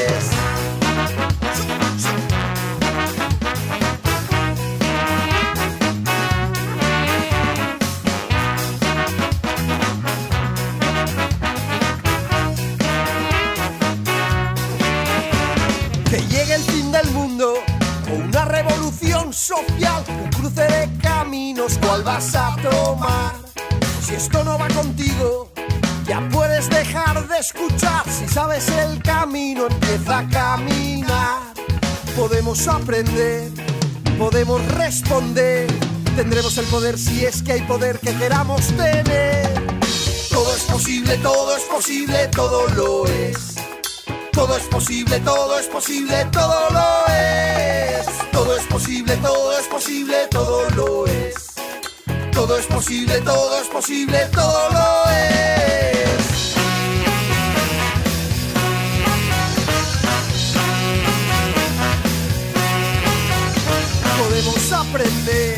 Vas a tomar? Si esto no va contigo, ya puedes dejar de escuchar. Si sabes el camino, empieza a caminar. Podemos aprender, podemos responder. Tendremos el poder si es que hay poder que queramos tener. Todo es posible, todo es posible, todo lo es. Todo es posible, todo es posible, todo lo es. Todo es posible, todo es posible, todo lo es. Todo es posible, todo es posible, todo lo es. Podemos aprender,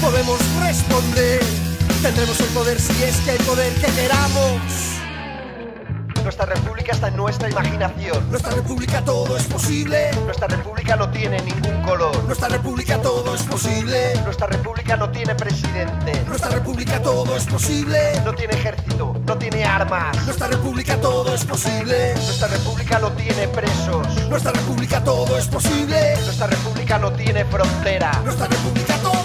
podemos responder. Tendremos el poder si es que hay poder que queramos. Nuestra república está en nuestra imaginación. Nuestra república todo es posible. Nuestra república no tiene ningún color. Nuestra república todo es posible. Nuestra república no tiene presidente. Nuestra república todo es posible. No tiene ejército, no tiene armas. Nuestra república todo es posible. Nuestra república no tiene presos. Nuestra república todo es posible. Nuestra república no tiene frontera. Nuestra república todo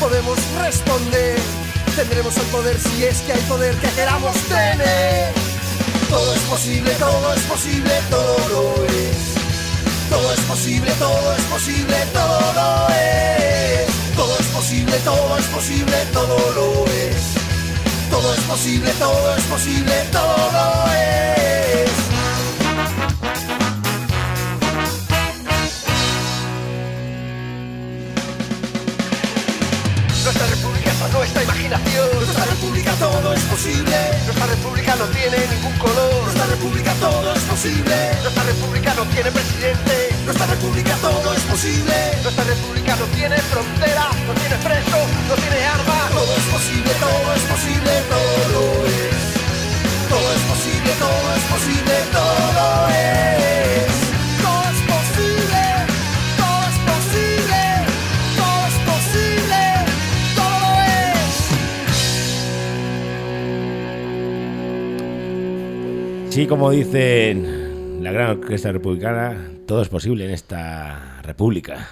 Podemos responder. Tendremos el poder si es que hay poder que queramos tener. Todo es posible, todo es posible, todo lo es. Todo es posible, todo es posible, todo es. Todo es posible, todo es posible, todo lo es. Todo es posible, todo es posible, todo es. Nuestra imaginación. Nuestra república todo es posible. Nuestra república no tiene ningún color. Nuestra república todo es posible. Nuestra república no tiene presidente. Nuestra república todo es posible. Nuestra república no tiene frontera, no tiene preso, no tiene arma. Todo es posible, todo es posible, todo es. Todo es posible, todo es posible, todo es. Sí, como dicen la gran orquesta republicana, todo es posible en esta república.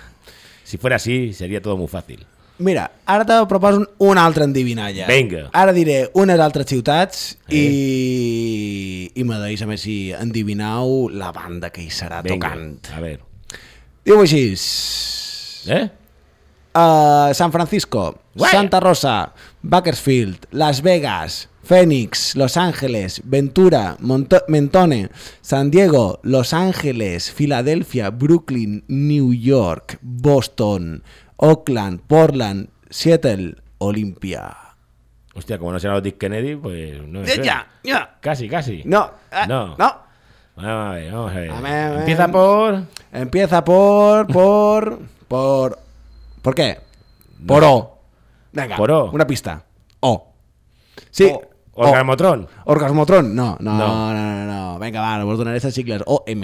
Si fuera así, sería todo muy fácil. Mira, ara te proposo un, una altra endivinalla. Vinga. Ara diré unes altres ciutats i, i me deixa més si endivinau la banda que hi serà Venga, tocant. a ver. Diu així. ¿Eh? Uh, San Francisco, Guai. Santa Rosa, Bakersfield, Las Vegas, Phoenix, Los Ángeles, Ventura, Monto- Mentone, San Diego, Los Ángeles, Filadelfia, Brooklyn, New York, Boston, Oakland, Portland, Seattle, Olympia. Hostia, como no será Dick Kennedy, pues no me suena. ya, ya. Casi, casi. No, eh, No. no. Vamos a ver, vamos a ver. A ver, Empieza por... Empieza por, por, por... ¿Por qué? Por O. Venga, Por O. una pista. O. Sí. O- Orgasmotron. Orgasmotron? No, no, No. no, no, no. Venga, va, vos donaré estas sigles. OM.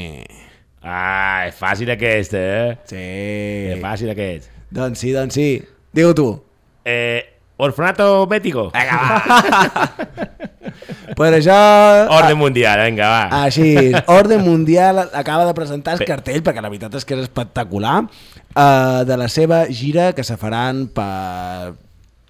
Ah, es fácil aquest, eh? Sí. És fàcil aquest. Doncs sí, doncs sí. Digue tu. Eh, orfanato bético. Vinga, va. per això... Orden mundial, vinga, va. Així, Orden Mundial acaba de presentar el cartell, perquè la veritat és que és espectacular, uh, de la seva gira que se faran per,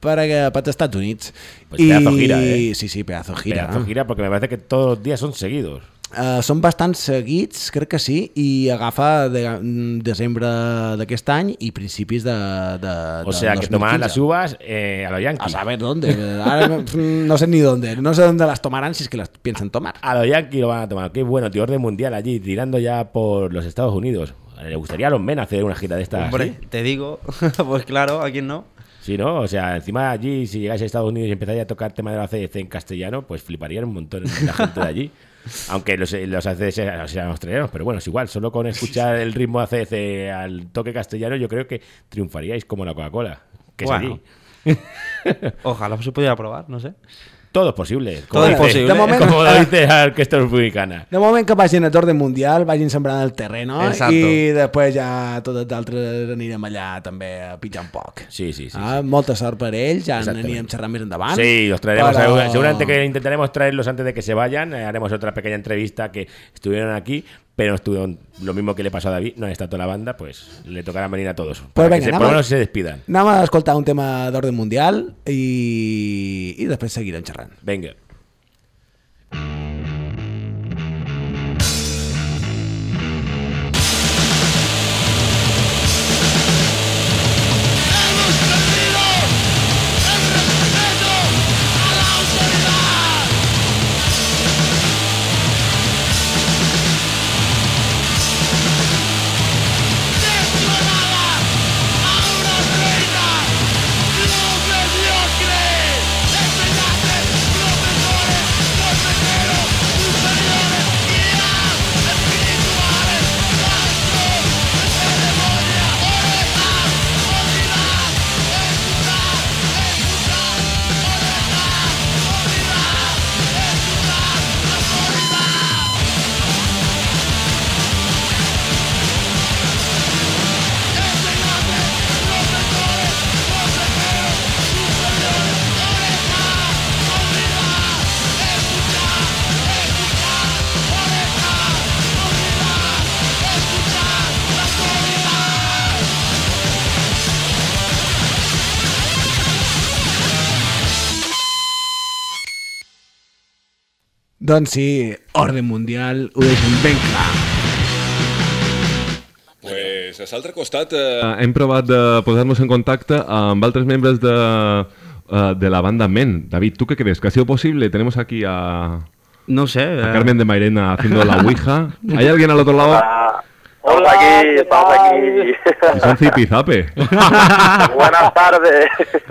per els Estats Units. Pues pedazo gira, eh? Sí, sí, pedazo gira. Pedazo gira, porque me parece que todos los días son seguidos. Uh, són bastant seguits, crec que sí, i agafa de, mm, desembre d'aquest any i principis de, de, O de sea, que 2015. tomarán las uvas eh, a los A yankees. saber dónde. Ahora no sé ni dónde. No sé dónde las tomarán si es que las piensan tomar. A los yankees lo van a tomar. Qué bueno, tío, orden mundial allí, tirando ya por los Estados Unidos. Le gustaría a los men hacer una gira de estas. Hombre, ¿sí? te digo, pues claro, ¿a quién no? Sí, ¿no? O sea, encima allí, si llegáis a Estados Unidos y empezáis a tocar tema de la CDC en castellano, pues fliparían un montón la gente de allí. Aunque los, los ACDC sean australianos, pero bueno, es igual, solo con escuchar el ritmo ACDC al toque castellano, yo creo que triunfaríais como la Coca-Cola. Que es allí. Ojalá se pudiera probar, no sé. Todo es posible. Todo es dice- posible. De moment- Como lo dice orquesta republicana. De moment que vagin a Orden Mundial, vagin sembrant el terreno Exacto. i després ja tots els altres anirem allà també a pitjar un poc. Sí, sí, sí. Ah, molta sort per ells, ja anirem xerrant més endavant. Sí, los traeremos. Però- segura- Seguramente que intentaremos traerlos antes de que se vayan. eh, haremos otra pequeña entrevista que estuvieron aquí, pero no estuvieron lo mismo que le pasó a David. No está toda la banda, pues le tocará venir a todos. para venga, que se, nada por lo más. menos se despidan. Anem a escoltar un tema d'Orden Mundial i, i després seguirem xerrant. Venga. Doncs sí, Orden Mundial ho deixen ben clar. pues a l'altre costat eh, hem provat de posar-nos en contacte amb altres membres de, eh, de la banda Men. David, ¿tú qué crees? ¿Que ha sido posible? Tenemos aquí a, No sé. a eh, Carmen de Mairena haciendo la Ouija. ¿Hay alguien al otro lado? Ah, estamos aquí, estamos aquí. Son zipizape. Buenas tardes.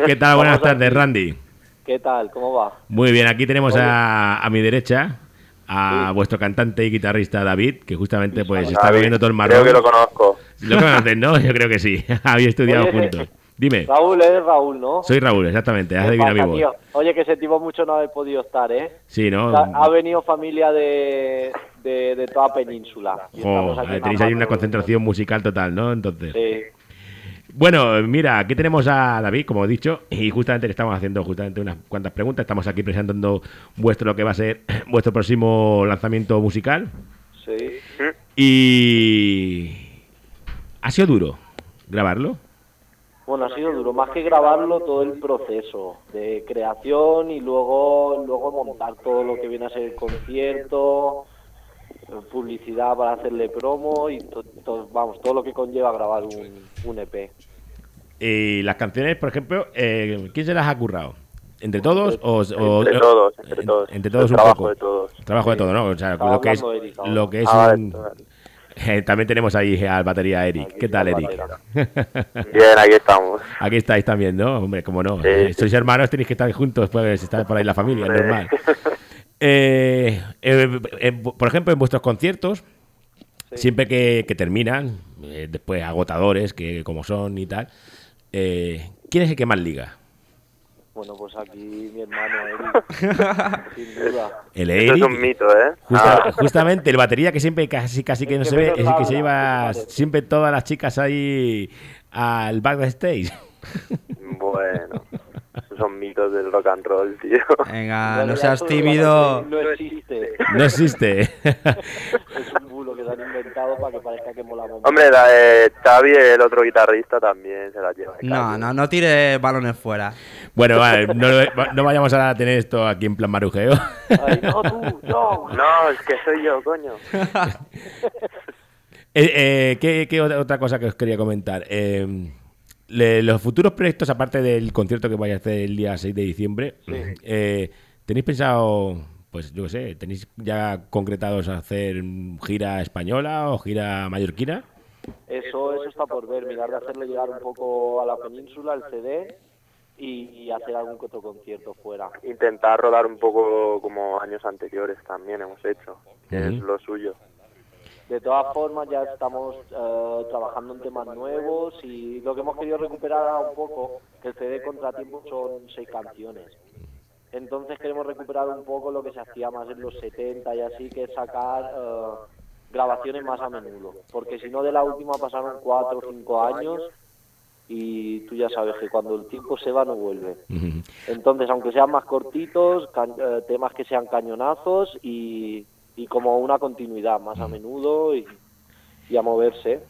¿Qué tal? Buenas tardes, Randy. ¿Qué tal? ¿Cómo va? Muy bien, aquí tenemos a, a mi derecha a vuestro cantante y guitarrista David, que justamente pues está David, bebiendo todo el marrón. Creo que lo conozco. ¿Lo conoces, no? Yo creo que sí. Había estudiado Oye, juntos. Dime. Raúl, es Raúl, ¿no? Soy Raúl, exactamente. Has ¿Qué adivinado mi voz. tío? Oye, que sentimos mucho no haber podido estar, ¿eh? Sí, ¿no? Ha, ha venido familia de, de, de toda península. Aquí tenéis ahí una concentración musical total, ¿no? Entonces. Sí. Bueno, mira, aquí tenemos a David, como he dicho, y justamente le estamos haciendo justamente unas cuantas preguntas. Estamos aquí presentando vuestro lo que va a ser vuestro próximo lanzamiento musical. Sí. Y ha sido duro grabarlo. Bueno, ha sido duro, más que grabarlo, todo el proceso de creación y luego, luego montar todo lo que viene a ser el concierto, publicidad para hacerle promo y to- to- vamos, todo lo que conlleva grabar un, un EP. Y las canciones, por ejemplo, eh, ¿quién se las ha currado? ¿Entre todos? O, o- Entre todos, entre todos. Entre todos El un trabajo poco. de todos. Trabajo de Sí. todo, ¿no? O sea, Estaba lo que es, Eric lo que es Ah, un- Eh, También tenemos ahí al batería Eric. ¿Qué tal, Eric? Bien, aquí estamos. Aquí estáis también, ¿no? Hombre, cómo no. Sí, Eh, sí. Sois hermanos, tenéis que estar juntos, pues estar por ahí la familia, es normal. Por ejemplo, en vuestros conciertos, siempre que, que terminan, después agotadores, que como son y tal, eh, ¿quién es el que más liga? Bueno, pues aquí mi hermano Eric, sin duda. El es un mito, ¿eh? Justa- Ah. Justamente, el batería que siempre casi casi que no que se ve, es el que se lleva siempre todas las chicas ahí al backstage. Bueno, esos son mitos del rock and roll, tío. Venga, no seas tímido. No existe. No existe. Es un se han inventado para que parezca que molamos. Hombre, la de Xavi, el otro guitarrista, también se la lleva. No, no, no tires balones fuera. Bueno, vale, no, no vayamos a tener esto aquí en plan marujeo. Ay, no, tú, yo. No, es que soy yo, coño. Eh, eh, ¿qué, qué otra cosa que os quería comentar? Eh, le- los futuros proyectos, aparte del concierto que vais a hacer el día 6 de diciembre, eh, ¿tenéis pensado, pues yo qué sé, tenéis ya concretados hacer gira española o gira mallorquina? Eso, eso está por ver, mirar de hacerle llegar un poco a la península el CD y, y hacer algún otro concierto fuera. Intentar rodar un poco como años anteriores también hemos hecho, que es lo suyo. De todas formas, ya estamos eh, trabajando en temas nuevos y lo que hemos querido recuperar un poco, que el CD Contratiempo son seis canciones. Entonces queremos recuperar un poco lo que se hacía más en los 70 y así, que es sacar eh, grabaciones más a menudo. Porque si no, de la última pasaron cuatro o cinco años y tú ya sabes que cuando el tiempo se va no vuelve. Entonces, aunque sean más cortitos, eh, temas que sean cañonazos y, y como una continuidad más a menudo y, y a moverse.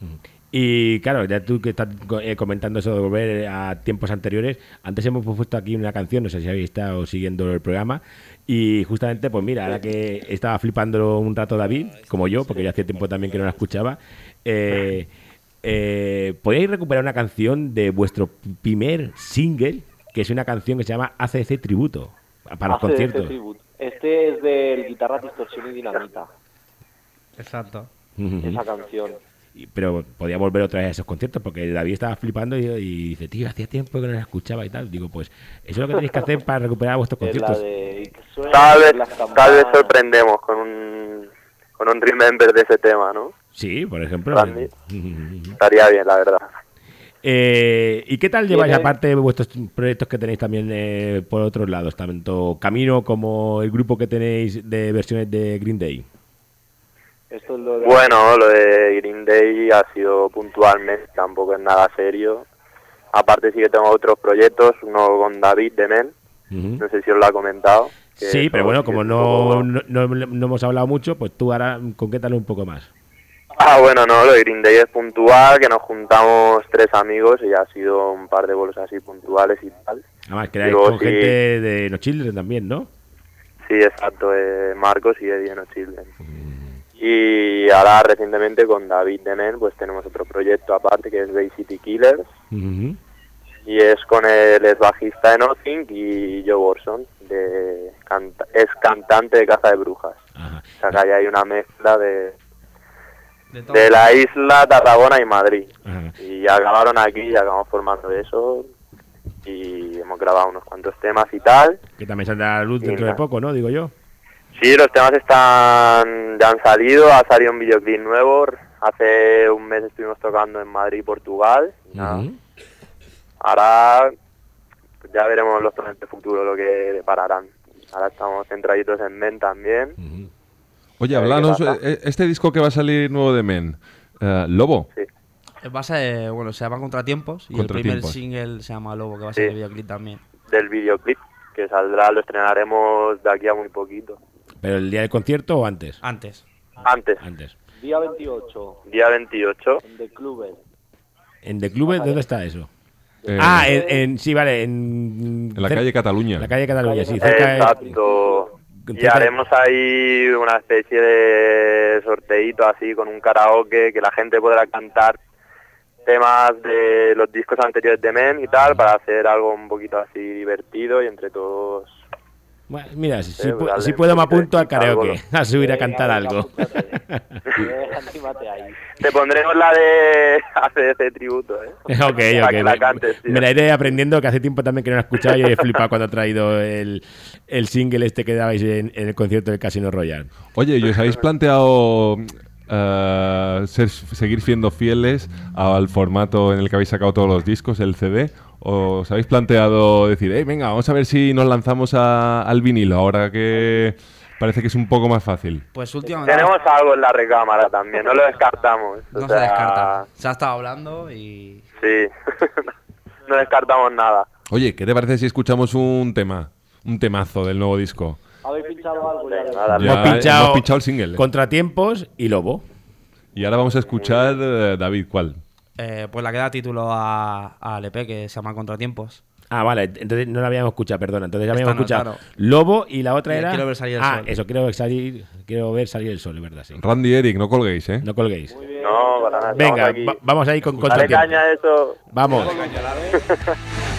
Y claro, ya tú que estás eh, comentando eso de volver a tiempos anteriores, antes hemos puesto aquí una canción, no sé si habéis estado siguiendo el programa, y justamente, pues mira, ahora que estaba flipando un rato David, como yo, porque ya hacía tiempo también que no la escuchaba, eh, eh, ¿podéis recuperar una canción de vuestro primer single, que es una canción que se llama ACC Tributo, para los conciertos? tributo. Este es del guitarra distorsión y dinamita, Exacto. esa canción. Y- Pero podía volver otra vez a esos conciertos porque David estaba flipando y, y dice, tío, hacía tiempo que no la escuchaba y tal. Digo, pues eso es lo que tenéis que hacer para recuperar vuestros conciertos. de Tal vez, tal vez sorprendemos con un, con un remember de ese tema, ¿no? Sí, por ejemplo. Randy. Estaría bien, la verdad. Eh, ¿Y qué tal lleváis Tiene- aparte de vuestros proyectos que tenéis también eh, por otros lados? Tanto Camino como el grupo que tenéis de versiones de Green Day. Esto es lo de- Bueno, lo de Green Day ha sido puntualmente, tampoco es nada serio. Aparte sí que tengo otros proyectos, uno con David de Men, Ujú. no sé si os lo ha comentado. Sí, pero bueno, como no, poco- no, no- no hemos hablado mucho, pues tú ahora concrétalo un poco más. Ah, bueno, no, lo de Green Day es puntual, que nos juntamos tres amigos y ha sido un par de bolos así puntuales y tal. Además, que luego con sí- gente de No Children también, ¿no? Sí, exacto, eh, Marcos y Eddie No Children. Y ahora recientemente con David Demen pues tenemos otro proyecto aparte que es Bay City Killers y es con el ex bajista de Nothing y Joe Borson, de canta- es cantante de Caza de Brujas. Ajá. O sea que ahí hay una mezcla de, De la isla, Tarragona y Madrid. Ajá. Y acabaron aquí y acabamos formando eso y hemos grabado unos cuantos temas y tal. Que también saldrá a la luz dentro de poco, ¿no? Digo yo. Sí, los temas están ya han salido, ha salido un videoclip nuevo. Hace un mes estuvimos tocando en Madrid, Portugal. Ujú. Ahora pues ya veremos los planes de futuro lo que depararán. Ahora estamos centraditos en Men también. Oye, A ver qué hablanos, pasa. eh, este disco que va a salir nuevo de Men, eh, Lobo. Sí. Va a ser, bueno, se llama Contratiempos y el primer single se llama Lobo, que va a ser Sí. el videoclip también. Del videoclip que saldrá, lo estrenaremos de aquí a muy poquito. ¿Pero el día del concierto o antes? Antes. Antes, Antes. Día 28, día 28. en The Clubes. ¿En The Club dónde está eso? Eh, ah, en, en- sí, vale, en... en la calle Cataluña. En la calle Cataluña, sí, cerca de- Exacto. Y cerca de- haremos ahí una especie de sorteito así con un karaoke que la gente podrá cantar temas de los discos anteriores de Men y tal para hacer algo un poquito así divertido y entre todos. Bueno, mira, si, si Eh, dale, si puedo me apunto al karaoke, a subir a Venga, cantar algo. Eh, anímate ahí. Te pondremos la de ACDC tributo, ¿eh? ok, Para ok. que la me- cantes, me la iré aprendiendo, que hace tiempo también que no la he escuchado y he flipado cuando ha traído el, el single este que dabais en, en el concierto del Casino Royal. Oye, ¿y os habéis planteado eh, ser- seguir siendo fieles al formato en el que habéis sacado todos los discos, el CD? ¿O os habéis planteado decir, hey, venga, vamos a ver si nos lanzamos a- al vinilo ahora que parece que es un poco más fácil? Pues últimamente Tenemos algo en la recámara también, no lo descartamos. o no se sea, descarta. Se ha estado hablando y Sí, no descartamos nada. Oye, ¿qué te parece si escuchamos un tema? Un temazo del nuevo disco. ¿Habéis pinchado algo ya? Ya hemos, pinchado, hemos pinchado el single. Contratiempos y Lobo. Y ahora vamos a escuchar, eh, David, ¿cuál? Eh, pues la que da título a, al EP que se llama Contratiempos. Ah, vale, entonces no la habíamos escuchado, perdona. Entonces ya habíamos no, escuchado claro. Lobo y la otra era. Quiero ver salir el ah, sol. eso, quiero ver salir, quiero ver salir el sol, es verdad, sí. Randy Eric, no colguéis, ¿eh? No colguéis. No, para nada. Venga, aquí. va- vamos ahí con Dale contratiempos. caña a eso. Vamos.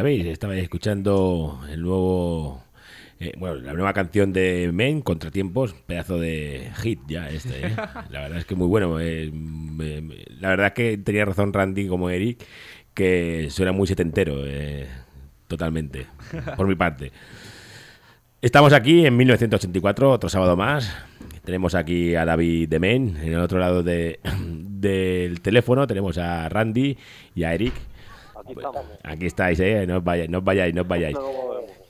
sabéis, estabais escuchando el nuevo. eh, bueno, la nueva canción de Men, Contratiempos, pedazo de hit ya este, ¿eh? La verdad es que muy bueno. eh, me- me- la verdad es que tenía razón Randy como Eric, que suena muy setentero, totalmente, por mi parte. Estamos aquí en 1984, otro sábado más. Tenemos aquí a David de Men, en el otro lado de- del teléfono tenemos a Randy y a Eric. Aquí estamos. Aquí estáis, ¿eh? No os vayáis, no os vayáis, no os vayáis.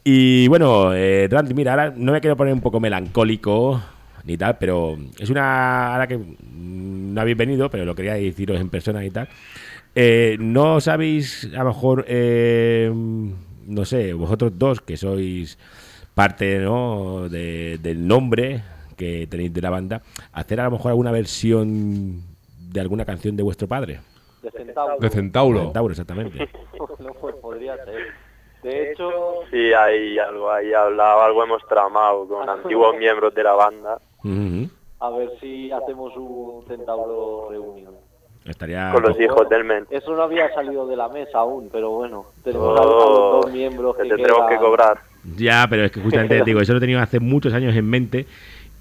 Y bueno, eh, Randy, mira, ahora no me quiero poner un poco melancólico ni tal, pero es una. Ahora que no habéis venido, pero lo quería deciros en persona y tal. Eh, ¿No sabéis, a lo mejor, eh, no sé, vosotros dos que sois parte ¿no? de- del nombre que tenéis de la banda, hacer a lo mejor alguna versión de alguna canción de vuestro padre? De Centauro. De Centauro. Centauro, exactamente. no, pues podría ser. De hecho, Sí, hay algo ahí hablado, algo hemos tramado con antiguos miembros de la banda. A ver si hacemos un Centauro reunión. Estaría. Con los hijos del men. Eso no había salido de la mesa aún, pero bueno, tenemos Oh, a los dos miembros que que tendremos que cobrar. Ya, pero es que justamente digo, eso lo he tenido hace muchos años en mente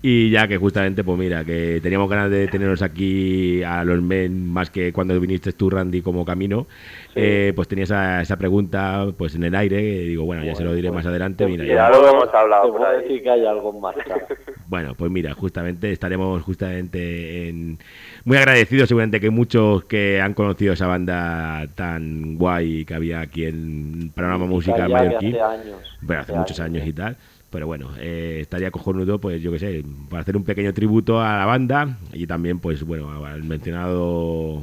y ya que justamente, pues mira, que teníamos ganas de teneros aquí a los men más que cuando viniste tú, Randy, como camino, eh, pues tenía esa, esa pregunta pues en el aire y digo, bueno, ya se lo diré más adelante. Mira, Ya ya- lo hemos hablado Te por ahí. decir que hay algo más. claro. bueno, pues mira, justamente estaremos justamente en... muy agradecidos seguramente que muchos que han conocido esa banda tan guay que había aquí en Panorama Música que Mallorquín. hace años. Bueno, hace muchos años y tal. Pero bueno, eh, estaría cojonudo, pues yo qué sé, para hacer un pequeño tributo a la banda y también, pues bueno, al mencionado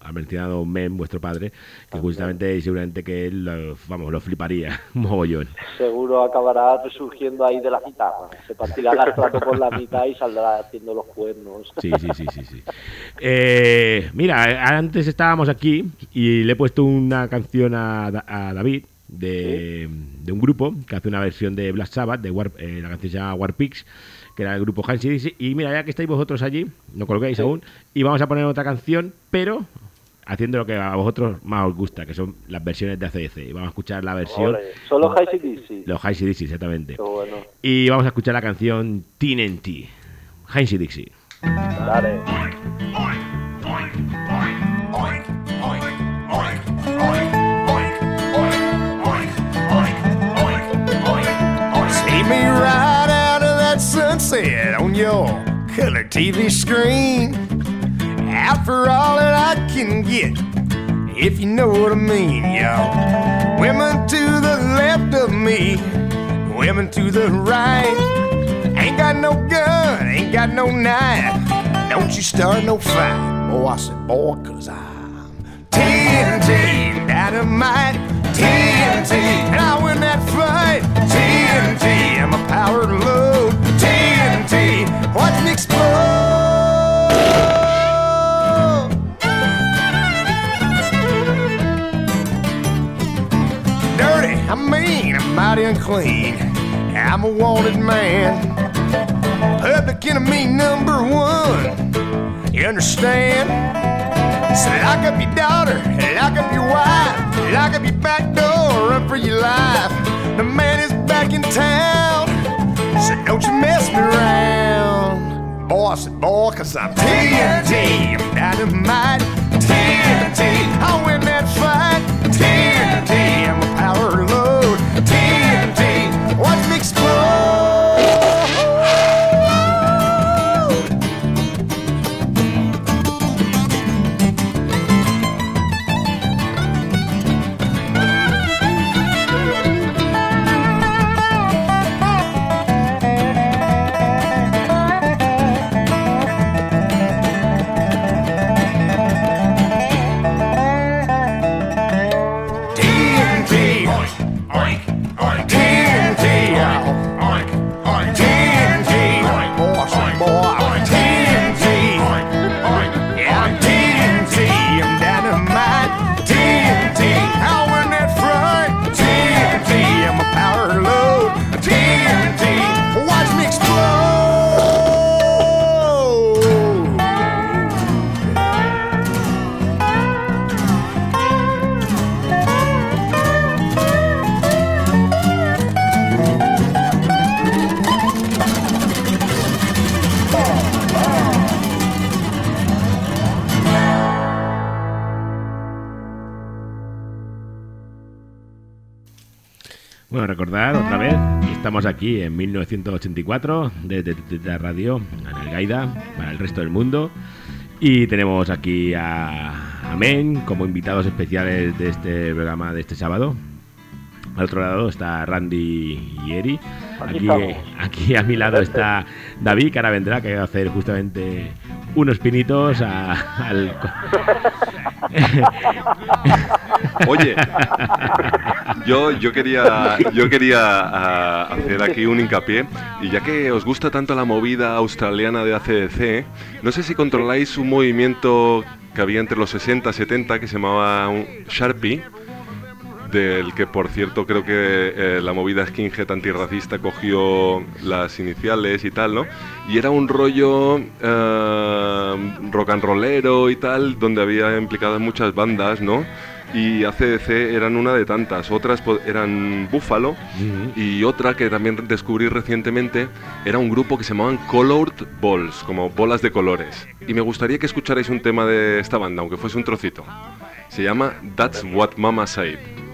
al mencionado Mem, vuestro padre, que justamente y seguramente que él, lo- vamos, lo fliparía, mogollón. Seguro acabará resurgiendo ahí de la guitarra. Se partirá el estrato por la mitad y saldrá haciendo los cuernos. Sí, sí, sí, sí, sí. Eh, mira, antes estábamos aquí y le he puesto una canción a, a David de, de un grupo que hace una versión de Black Sabbath, de War- eh, la canción se llama War Pigs, que era el grupo Hansi Dixie. Y mira, ya que estáis vosotros allí, no colguéis aún, y vamos a poner otra canción, pero haciendo lo que a vosotros más os gusta, que son las versiones de ACDC. Y vamos a escuchar la versión... Ole. Solo High DC. Los Hansi Dixie, exactamente. Bueno. Y vamos a escuchar la canción TNT, Hansi Dixie. Dale. See me right out of that sunset on your color TV screen. After all that I can get, if you know what I mean, yo. Women to the left of me, women to the right. Ain't got no gun, ain't got no knife. Don't you start no fight. Oh, I said, boy, cause I'm TNT, dynamite, TNT, and I win that fight. TNT, I'm a power load. TNT, watch me explode. Dirty, I'm mean, I'm mighty unclean. I'm a wanted man. Public enemy number one. You understand? So lock up your daughter, lock up your wife, lock up your back door, run for your life. The man is back in town, so don't you mess me around. Boy, I said, boy, cause I'm TNT, I'm dynamite, TNT, I win Bueno, recordar otra vez estamos aquí en 1984 desde la radio en el Gaida para el resto del mundo y tenemos aquí a, a Men como invitados especiales de este programa de este sábado. Al otro lado está Randy y Eri. Aquí aquí a mi lado está David, que ahora vendrá, que va a hacer justamente unos pinitos a- al... Oye, yo, yo quería, yo quería ah, hacer aquí un hincapié, y ya que os gusta tanto la movida australiana de ACDC, no sé si controláis un movimiento que había entre los 60 y 70 que se llamaba Sharpie, del que por cierto creo que eh, la movida skinhead antirracista cogió las iniciales y tal, ¿no? Y era un rollo eh, rock and rollero y tal, donde había implicadas muchas bandas, ¿no? Y ACDC eran una de tantas, otras eran Buffalo y otra que también descubrí recientemente era un grupo que se llamaban Colored Balls, como bolas de colores. Y me gustaría que escucharais un tema de esta banda, aunque fuese un trocito. Se llama That's What Mama Said.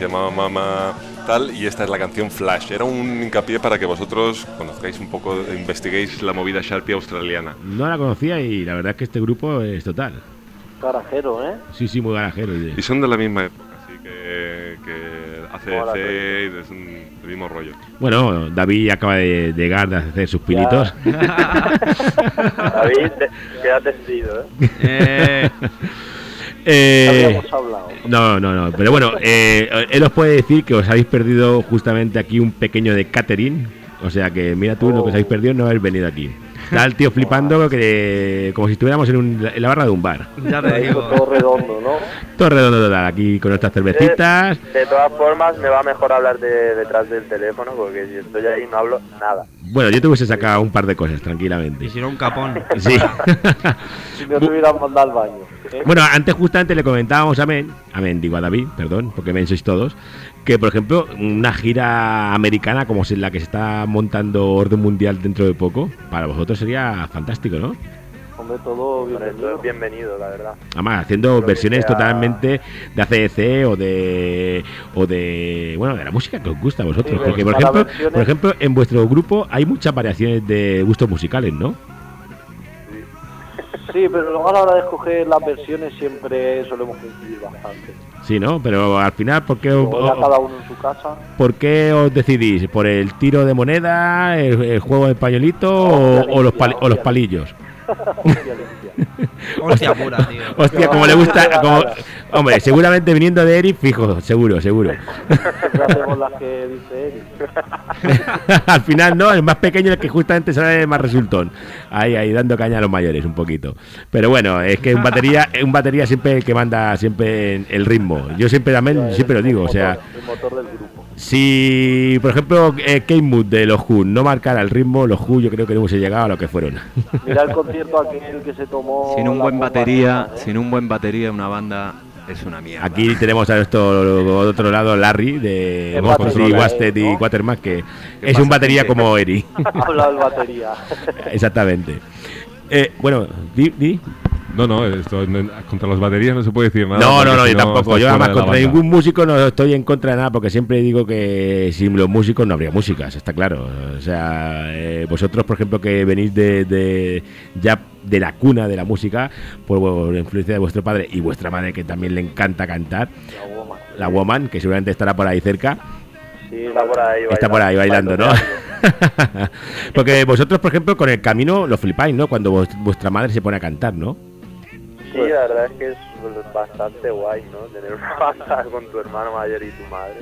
Se llamaba Mama tal y esta es la canción Flash. Era un hincapié para que vosotros conozcáis un poco, investiguéis la movida Sharpie australiana. No la conocía y la verdad es que este grupo es total. Garajero, ¿eh? Sí, sí, muy garajero. y son de la misma época, así que, que ACDC es un, el mismo rollo. Bueno, David acaba de llegar de hacer sus pinitos. David, te- quédate decidido, ¿eh? Eh, Eh, hablado. no, no, no. Pero bueno, eh, él os puede decir que os habéis perdido justamente aquí un pequeño de catering. O sea que mira tú lo que os habéis perdido no haber venido aquí. Está el tío flipando que como si estuviéramos en, un- en la barra de un bar. ya te digo. Todo redondo, ¿no? Todo redondo total, aquí con nuestras cervecitas. De todas formas, me va mejor hablar de, detrás del teléfono porque si estoy ahí no hablo nada. Bueno, yo te hubiese sacado un par de cosas tranquilamente. Y si no, un capón. Sí. Si no te hubieran mandado al baño. ¿eh? Bueno, antes justamente le comentábamos a Men, a Men, digo a David, perdón, porque Men sois todos, que por ejemplo una gira americana como es la que se está montando Orden Mundial dentro de poco, para vosotros sería fantástico, ¿no? Hombre, todo bienvenido. es bienvenido, la verdad. Además, haciendo versiones sea- totalmente de ACDC o de o de bueno de la música que os gusta a vosotros, Sí, porque por ejemplo, versiones- por ejemplo en vuestro grupo hay muchas variaciones de gustos musicales, ¿no? Sí, pero luego a la hora de escoger las versiones siempre solemos coincidir bastante. Sí, ¿no? Pero al final, ¿por qué, os- cada uno en su casa. ¿por qué os decidís? ¿Por el tiro de moneda, el, el juego de pañuelito o, Hostia o los, pali- o los palillos? Hostia, pura, tío. Hostia, como le gusta. como- hombre, seguramente viniendo de Eric, fijo, seguro, seguro. Siempre hacemos las que dice Eric. Al final no, el más pequeño es el que justamente sale más resultón. Ahí, ahí, dando caña a los mayores un poquito. Pero bueno, es que un batería, un batería siempre el que manda siempre en el ritmo. Yo siempre también, siempre lo digo, o sea, El motor del grupo. Si por ejemplo eh, Kate Mood de los Who no marcara el ritmo, los Who yo creo que no hubiese llegado a lo que fueron. Mira el concierto aquel que se tomó. Sin un la buen batería, ¿eh? sin un buen batería, una banda es una mierda. Aquí tenemos a nuestro otro lado Larry de batería, Wasted y ¿no? Quatermass que es un batería como Eri. Habla el batería. Exactamente. Eh, bueno, di, di. No, no, esto, contra las baterías no se puede decir nada. No, no, no, yo tampoco. Yo además contra ningún músico no estoy en contra de nada porque siempre digo que sin los músicos no habría músicas, está claro. O sea, eh, vosotros, por ejemplo, que venís de, de- ya de la cuna de la música, por la influencia de vuestro padre y vuestra madre que también le encanta cantar, La woman. la woman, que seguramente estará por ahí cerca, Sí, está por ahí está por ahí bailando, ¿no? porque vosotros, por ejemplo, con el camino lo flipáis, ¿no? Cuando vos- vuestra madre se pone a cantar, ¿no? Sí, la verdad es que es pues, bastante guay, ¿no? Tener una banda con tu hermano mayor y tu madre.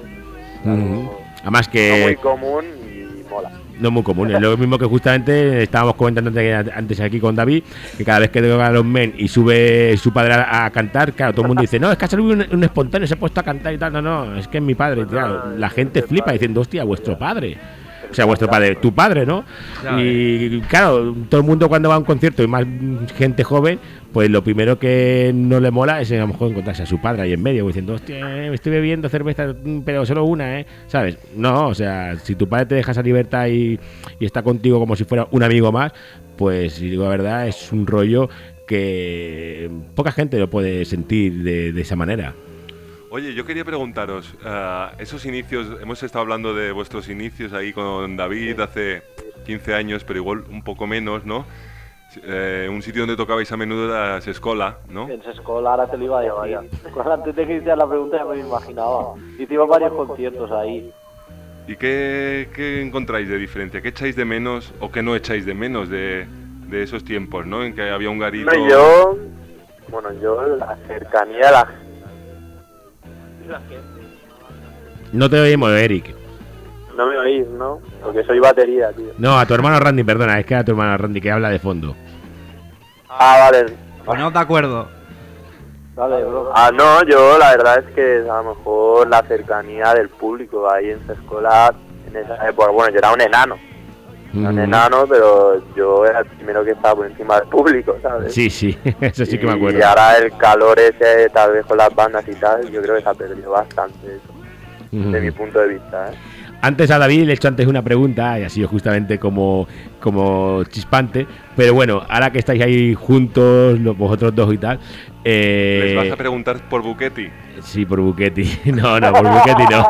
Además No que... muy común y mola. No es muy común, es lo mismo que justamente estábamos comentando antes aquí con David, que cada vez que toca los men y sube su padre a, a cantar, claro, todo el mundo dice, no, es que ha salido un, un espontáneo, se ha puesto a cantar y tal, no, no, es que es mi padre, claro, la gente flipa diciendo, hostia, vuestro padre. O sea, vuestro padre, tu padre, ¿no? Y claro, todo el mundo cuando va a un concierto y más gente joven, pues lo primero que no le mola es a lo mejor encontrarse a su padre ahí en medio, diciendo, hostia, me estoy bebiendo cerveza, mm, pero solo una, ¿eh? ¿Sabes? No, o sea, si tu padre te deja esa libertad y, y está contigo como si fuera un amigo más, pues, si digo la verdad, es un rollo que poca gente lo puede sentir de, de esa manera. Oye, yo quería preguntaros, ah, esos inicios, hemos estado hablando de vuestros inicios ahí con David hace 15 años, pero igual un poco menos, ¿no? Eh, un sitio donde tocabais a menudo era Escola, ¿no? En escolar ahora te lo iba a decir. Cuando antes de que hiciera la pregunta ya me lo imaginaba. Hicimos varios conciertos ahí. ¿Y qué, qué encontráis de diferencia? ¿Qué echáis de menos o qué no echáis de menos de, de esos tiempos, ¿no? En que había un garito... Bueno, yo, bueno, yo la cercanía de la No te oímos, Eric. No me oís, ¿no? Porque soy batería, tío. No, a tu hermano Randy, perdona, es que a tu hermano Randy que habla de fondo. Ah, vale. Pues no te acuerdo. Dale, bro. Ah, no, yo la verdad es que a lo mejor la cercanía del público ahí en esa escuela, en esa época, bueno, yo era un enano. Un Mm. enano, pero yo era el primero que estaba por encima del público, ¿sabes? Sí, sí, eso sí que me acuerdo. Y ahora el calor ese, tal vez con las bandas y tal, yo creo que se ha perdido bastante eso, de mi punto de vista, ¿eh? Antes a David le he hecho antes una pregunta y ha sido justamente como, como chispante, pero bueno, ahora que estáis ahí juntos, los- vosotros dos y tal, eh, ¿Les vas a preguntar por Buquetti? Sí, por Buquetti. No, no, por Buquetti no.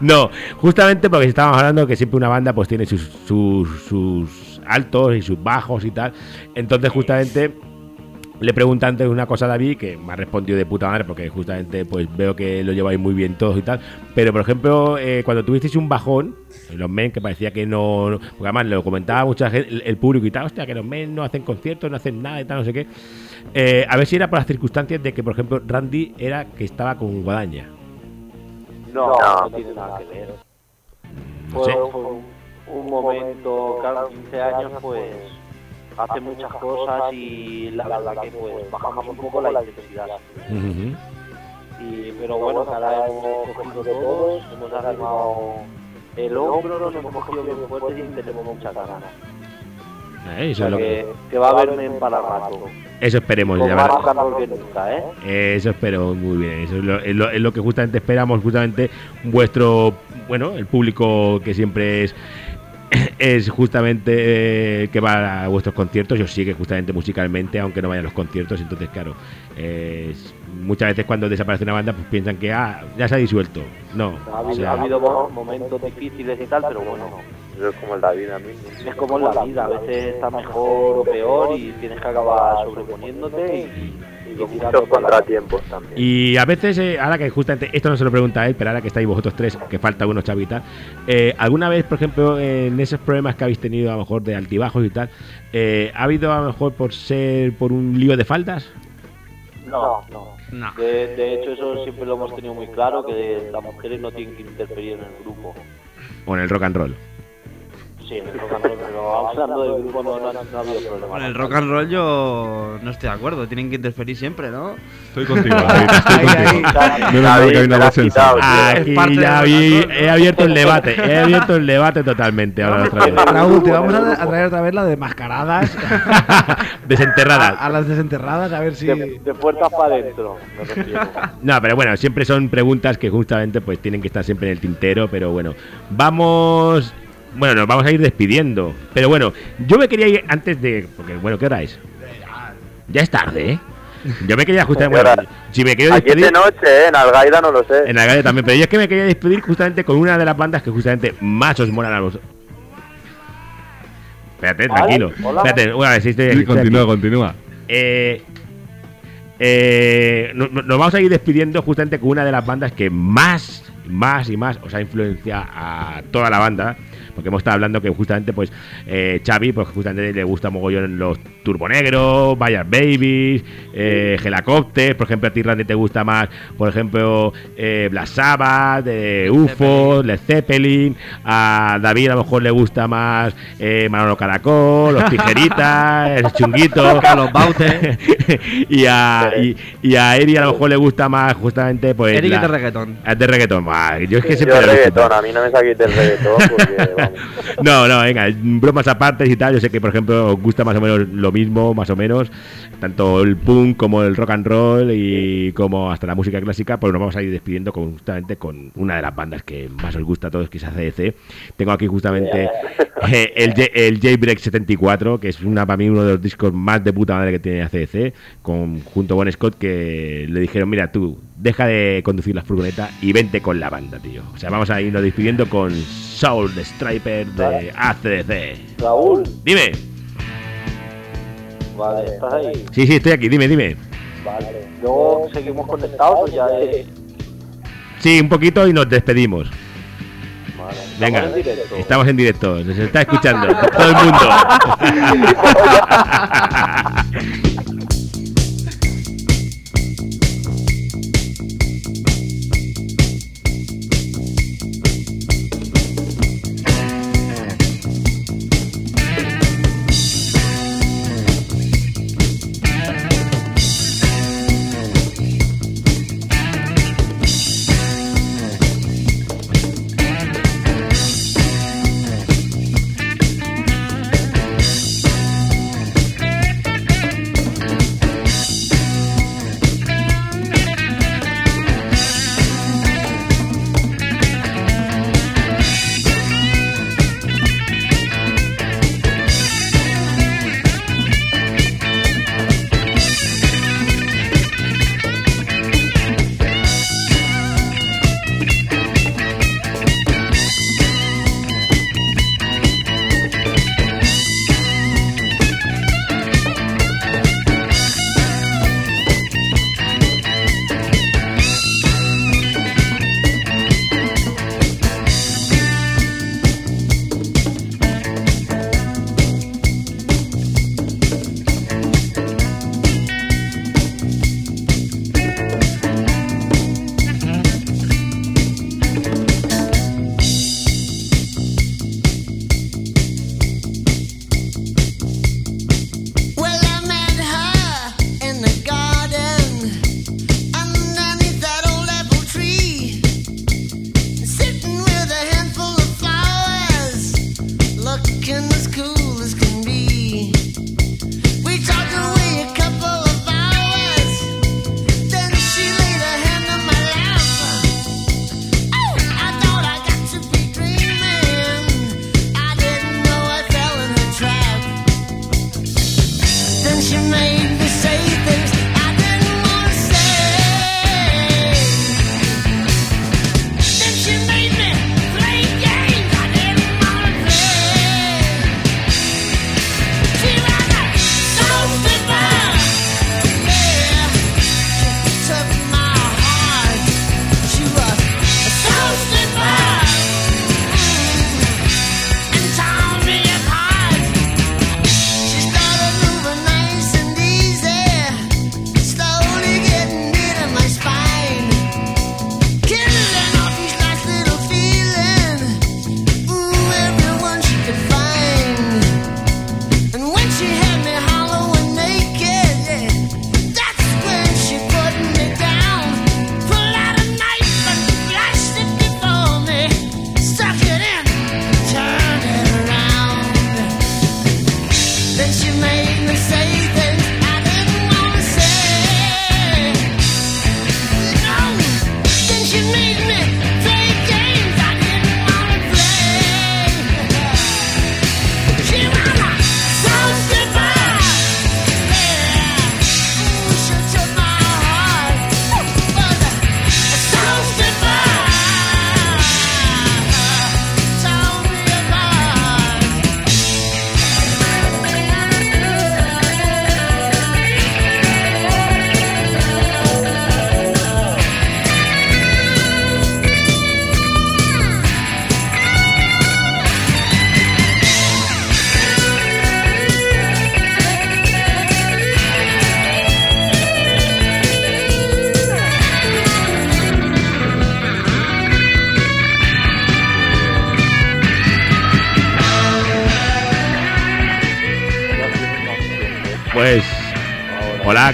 no, justamente porque estábamos hablando que siempre una banda pues tiene sus, sus, sus altos y sus bajos y tal. Entonces justamente le pregunté antes una cosa a David que me ha respondido de puta madre porque justamente pues veo que lo lleváis muy bien todos y tal. Pero por ejemplo, eh, cuando tuvisteis un bajón, en los men que parecía que no, no- porque además lo comentaba mucha gente, el, el público y tal, hostia, que los men no hacen conciertos, no hacen nada y tal, no sé qué. Eh, a ver si era por las circunstancias de que, por ejemplo, Randy era que estaba con Guadaña. No, No. no tiene nada que ver. No Fue sé. fue un, un momento, claro, 15 años, pues hace muchas cosas y la verdad que pues bajamos un poco la intensidad. Y, pero bueno, que ahora hemos cogido todos, hemos arrimado el hombro, nos hemos cogido bien fuertes y tenemos muchas ganas. Eh, O eso, sea es lo que, que, va a haberme para rato. eso esperemos. Con más que nunca, ¿eh? Eh, Eso espero muy bien. Eso es lo, es lo- es lo que justamente esperamos, justamente vuestro, bueno, el público que siempre es es justamente eh, que va a vuestros conciertos y os sigue justamente musicalmente, aunque no vaya a los conciertos. Entonces, claro, eh, es- muchas veces cuando desaparece una banda, pues piensan que ah, ya se ha disuelto. No, Ha habido, o sea, ha habido mo- momentos difíciles y tal, pero bueno, Eso es como la vida misma. es como en la vida, a veces está mejor o peor y tienes que acabar sobreponiéndote y, y Muchos contratiempos también. Y a veces, eh, ahora que justamente, esto no se lo pregunta a él, pero ahora que estáis vosotros tres, que falta uno, Chavita, eh, ¿alguna vez, por ejemplo, en esos problemas que habéis tenido, a lo mejor de altibajos y tal, eh, ¿ha habido a lo mejor por ser por un lío de faldas? No, no. No. De, de hecho, eso siempre lo hemos tenido muy claro, que las mujeres no tienen que interferir en el grupo. ¿O en el rock and roll? Sí, en el rock and roll, pero hablando del grupo no, no, ha- no ha habido problema. Con el rock and roll yo no estoy de acuerdo, tienen que interferir siempre, ¿no? Estoy contigo, David, estoy contigo. que hay una voz quitado, tío. Aquí ya vi- he abierto el debate, he abierto el debate totalmente ahora otra vez. Raúl, te vamos a, a traer otra vez la de mascaradas Desenterradas. a, a las desenterradas, a ver si... De, de puertas para adentro. No, pero bueno, siempre son preguntas que justamente pues tienen que estar siempre en el tintero, pero bueno, vamos, bueno, nos vamos a ir despidiendo, pero bueno, yo me quería ir antes de, porque bueno, ¿qué hora es? Ya es tarde, ¿eh? Yo me quería justamente. Bueno, si me quiero Aquí es despedir. de noche, ¿eh? En Algaida no lo sé. En calle también, pero yo es que me quería despedir justamente con una de las bandas que justamente más os molan a vosotros. Espérate, Vale, tranquilo. hola. Espérate, una vez, sí, estoy aquí, Sí, estoy continúa, aquí. continúa. Eh, eh, no- no- nos vamos a ir despidiendo justamente con una de las bandas que más, más y más os ha influenciado a toda la banda. Porque hemos estado hablando que justamente, pues, eh, Xavi, pues justamente le gusta mogollón los Turbonegros, Bayard Babies, eh, Helicopter, por ejemplo, a ti Randy te gusta más, por ejemplo, eh, Black Sabbath, eh, UFO, Led Zeppelin, a David a lo mejor le gusta más eh, Manolo Caracol, los Tijeritas, el Chunguito, Carlos Baute. y a y, y a Eri a lo mejor le gusta más justamente pues Eric la- es de reggaetón. es de reggaetón Buah, yo es que Yo siempre lo reggaetón, a mí no me saquéis del reggaetón porque, no no venga bromas aparte y tal yo sé que por ejemplo os gusta más o menos lo mismo más o menos tanto el punk como el rock and roll y como hasta la música clásica pues nos vamos a ir despidiendo con, justamente con una de las bandas que más os gusta a todos que es ACDC tengo aquí justamente eh, el, J- el Jaybreak 74 que es una para mí uno de los discos más de puta madre que tiene ACDC con junto a Bon Scott que le dijeron mira tú deja de conducir la furgoneta y vente con la banda tío o sea vamos a irnos despidiendo con Soul the Striper de ACDC Raúl, dime vale, ¿estás ahí? sí sí estoy aquí dime dime Vale. Luego seguimos conectados, pues ya es... sí un poquito y nos despedimos Vale. Venga, Estamos en directo. estamos en directo, nos está escuchando todo el mundo.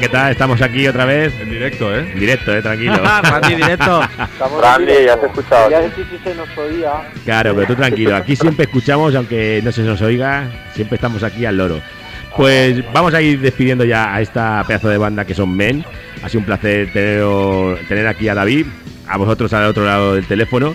¿qué tal? Estamos aquí otra vez. En directo, ¿eh? En directo, eh, tranquilo. Randy, directo. Estamos Randy, ya has directo. escuchado. Ya sí sí se nos oía. Claro, pero tú tranquilo. Aquí siempre escuchamos, aunque no se nos oiga, siempre estamos aquí al loro. Pues vamos a ir despidiendo ya a esta pedazo de banda que son Men. Ha sido un placer tener, tener aquí a David, a vosotros al otro lado del teléfono.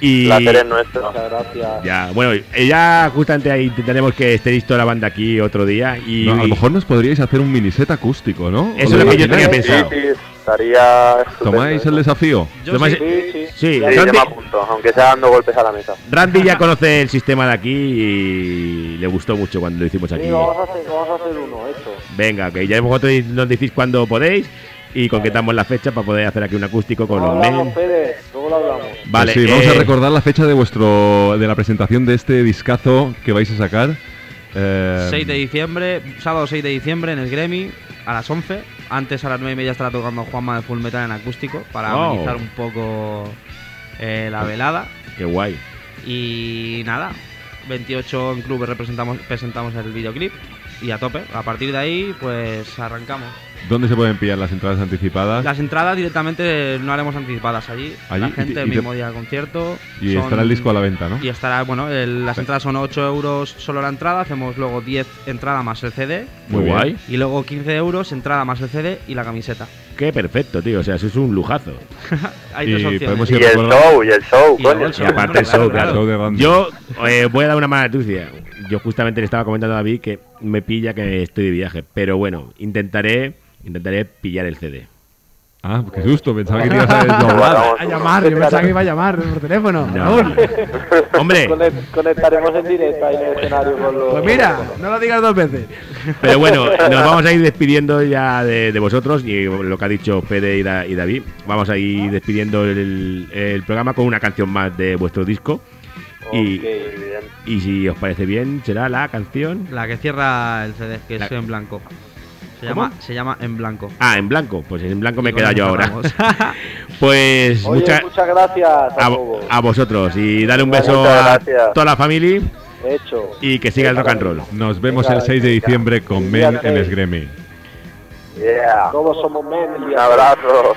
Y Placer es nuestro. Muchas gracias. ya, bueno, eh, ya justamente ahí intentaremos que esté listo la banda aquí otro día. Y No, a lo mejor nos podríais hacer un miniset acústico, ¿no? Eso ¿Os es lo que yo tenía pensado. Sí, sí, estaría. ¿Tomáis el desafío? Yo Tomás- sí. Sí, sí. Sí, Randy, me apunto, aunque sea dando golpes a la mesa. Randy ya conoce el sistema de aquí y le gustó mucho cuando lo hicimos aquí. Sí, vamos a hacer, vamos a hacer uno, hecho. Venga, que ya vosotros nos decís cuándo podéis y concretamos la fecha para poder hacer aquí un acústico con Luego los. Fede, luego lo hablamos. Vale, Pues sí, vamos eh, a recordar la fecha de vuestro de la presentación de este discazo que vais a sacar. Eh, 6 de diciembre, sábado 6 de diciembre en el Gremi, a las 11. Antes a las 9 y media estará tocando Juanma de Full Metal en acústico para Oh. amenizar un poco eh, la velada. Qué guay. Y nada, 28 en clubes representamos, presentamos el videoclip y a tope. A partir de ahí, pues arrancamos. ¿Dónde se pueden pillar las entradas anticipadas? Las entradas directamente no haremos anticipadas allí. Allí, la y gente te- el y te- mismo día del concierto. Y son- estará el disco a la venta, ¿no? Y estará, bueno, el- las entradas son 8 euros solo la entrada. Hacemos luego 10 entrada más el CD. Muy bien. guay. Y luego 15 euros entrada más el CD y la camiseta. Qué perfecto, tío. O sea, eso es un lujazo. Hay Y tres opciones. podemos Y ir el show, y el show, Y coño. Y aparte el show, claro. claro. Show de Randy. Yo eh, voy a dar una mala noticia. Yo justamente le estaba comentando a David que me pilla que estoy de viaje. Pero bueno, intentaré, intentaré pillar el CD. Ah, qué susto, pensaba que te ibas a A llamar, yo pensaba que iba a llamar por teléfono. No. Hombre, Conect- conectaremos en directo ahí en el escenario con los. Pues mira, no lo digas dos veces. Pero bueno, nos vamos a ir despidiendo ya de, de vosotros y lo que ha dicho Fede y, Da- y David. Vamos a ir despidiendo el, el programa con una canción más de vuestro disco. Y, si os parece bien, será la canción. La que cierra el CD, que es en blanco. Se llama, se llama En Blanco. Ah, en blanco. Pues en blanco me he quedado yo ahora. Pues Oye, mucha- muchas gracias a, a, todos. a vosotros y darle un beso a toda la familia Hecho. y que siga el rock and roll. Nos vemos Venga, el 6 de venga. diciembre con Men en. Esgremi. Yeah. Todos somos men. el Un abrazo.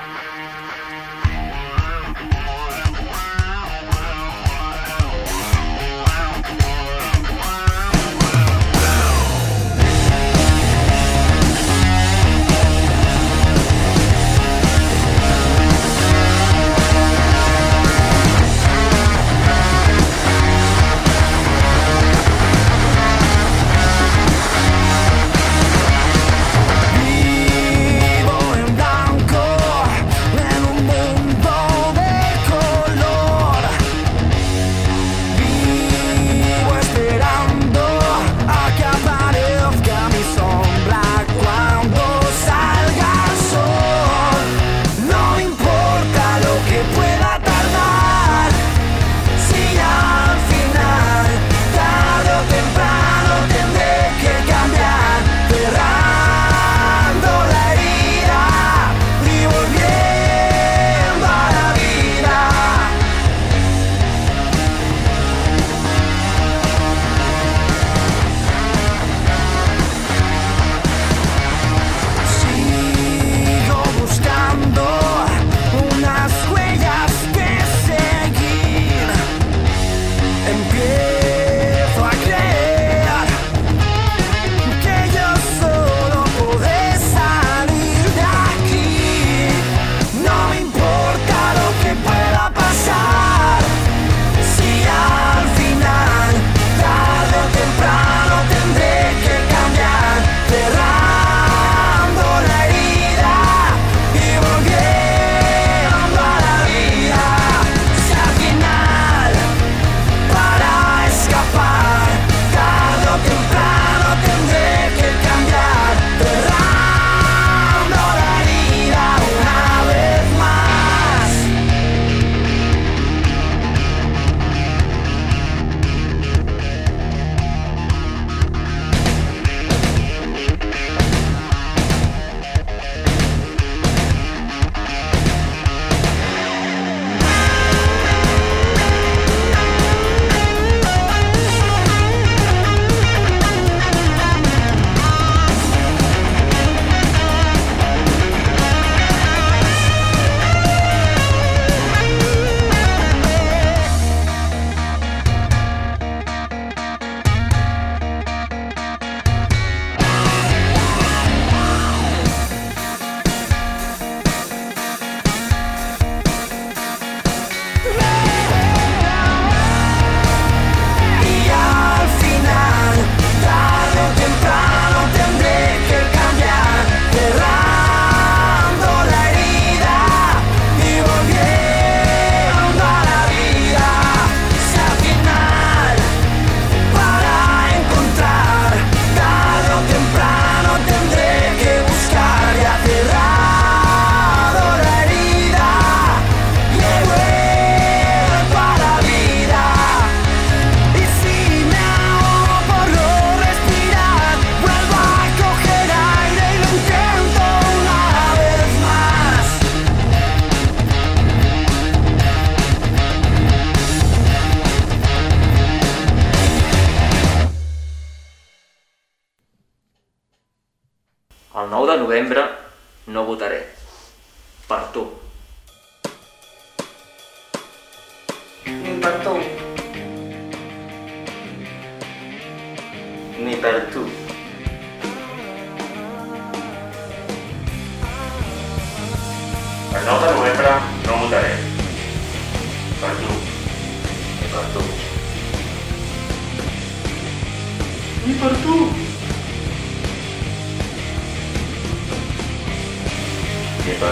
Tu.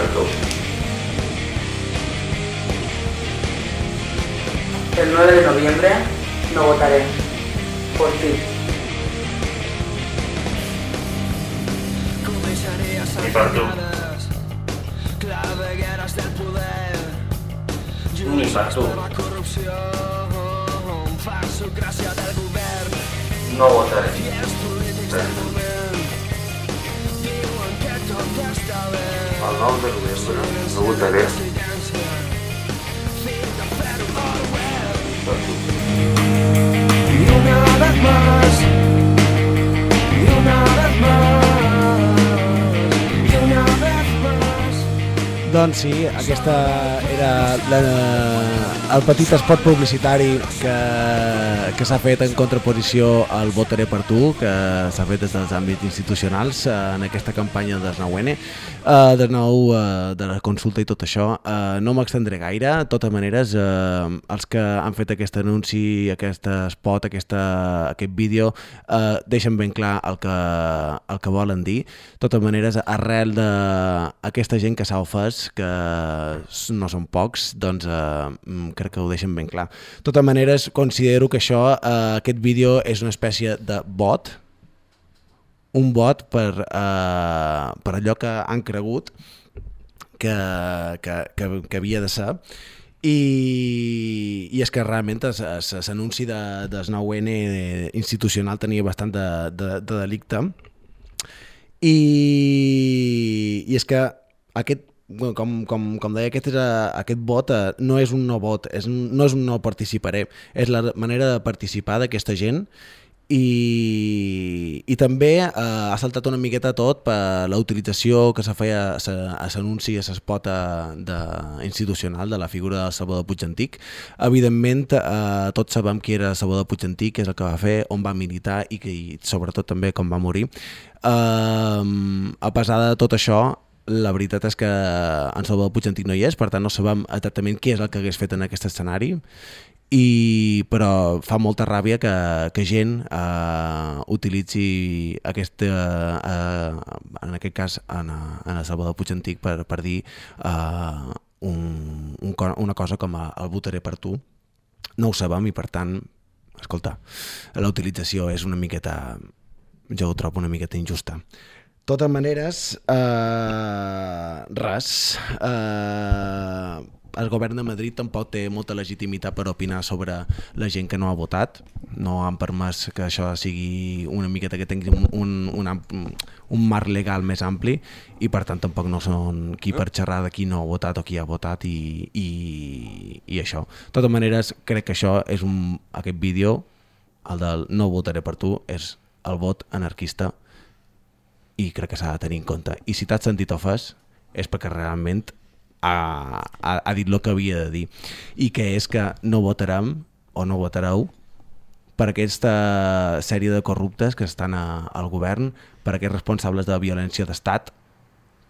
El 9 de noviembre no votaré. Por ti. Ni per tu. No votaré. 9 de novembre no votaré. Y una vez más, Doncs sí, aquesta era la, el petit espot publicitari que, que s'ha fet en contraposició al Votaré per tu, que s'ha fet des dels àmbits institucionals eh, en aquesta campanya del 9N, eh, de nou eh, de la consulta i tot això. Eh, no m'extendré gaire, de totes maneres, eh, els que han fet aquest anunci, aquest spot, aquesta, aquest vídeo, eh, deixen ben clar el que, el que volen dir. De totes maneres, arrel d'aquesta gent que s'ha ofès, que s- no són pocs, doncs eh, mm, crec que ho deixen ben clar. De totes maneres, considero que això, eh, aquest vídeo és una espècie de bot, un vot per, eh, per allò que han cregut que, que, que, que havia de ser i, i és que realment l'anunci de, del 9N institucional tenia bastant de, de, de delicte i, i és que aquest bueno, com, com, com deia, aquest, era, aquest vot eh, no és un no vot, és, no és un no participaré, és la manera de participar d'aquesta gent i, i també eh, ha saltat una miqueta tot per la utilització que se feia a a l'anunci, a l'espot de, institucional de la figura de Salvador Puigantic. Evidentment, eh, tots sabem qui era Salvador Puigantic, què és el que va fer, on va militar i, que, i sobretot també com va morir. Eh, a pesar de tot això, la veritat és que en Salvador Puigantic no hi és, per tant no sabem exactament què és el que hagués fet en aquest escenari. I, però fa molta ràbia que, que gent eh, utilitzi aquesta, eh, en aquest cas en, en el Salvador Puigantic per, per dir eh, un, un, una cosa com a, el votaré per tu. No ho sabem i per tant escolta, la utilització és una miqueta jo ho trobo una miqueta injusta totes maneres, eh, res. Eh, el govern de Madrid tampoc té molta legitimitat per opinar sobre la gent que no ha votat. No han permès que això sigui una miqueta que tingui un, un, un, un marc legal més ampli i per tant tampoc no són qui per xerrar de qui no ha votat o qui ha votat i, i, i això. De totes maneres, crec que això és un, aquest vídeo, el del no votaré per tu, és el vot anarquista i crec que s'ha de tenir en compte. I si t'has sentit ofès és perquè realment ha, ha, ha dit el que havia de dir. I que és que no votarem o no votareu per aquesta sèrie de corruptes que estan a, al govern, per aquests responsables de violència d'estat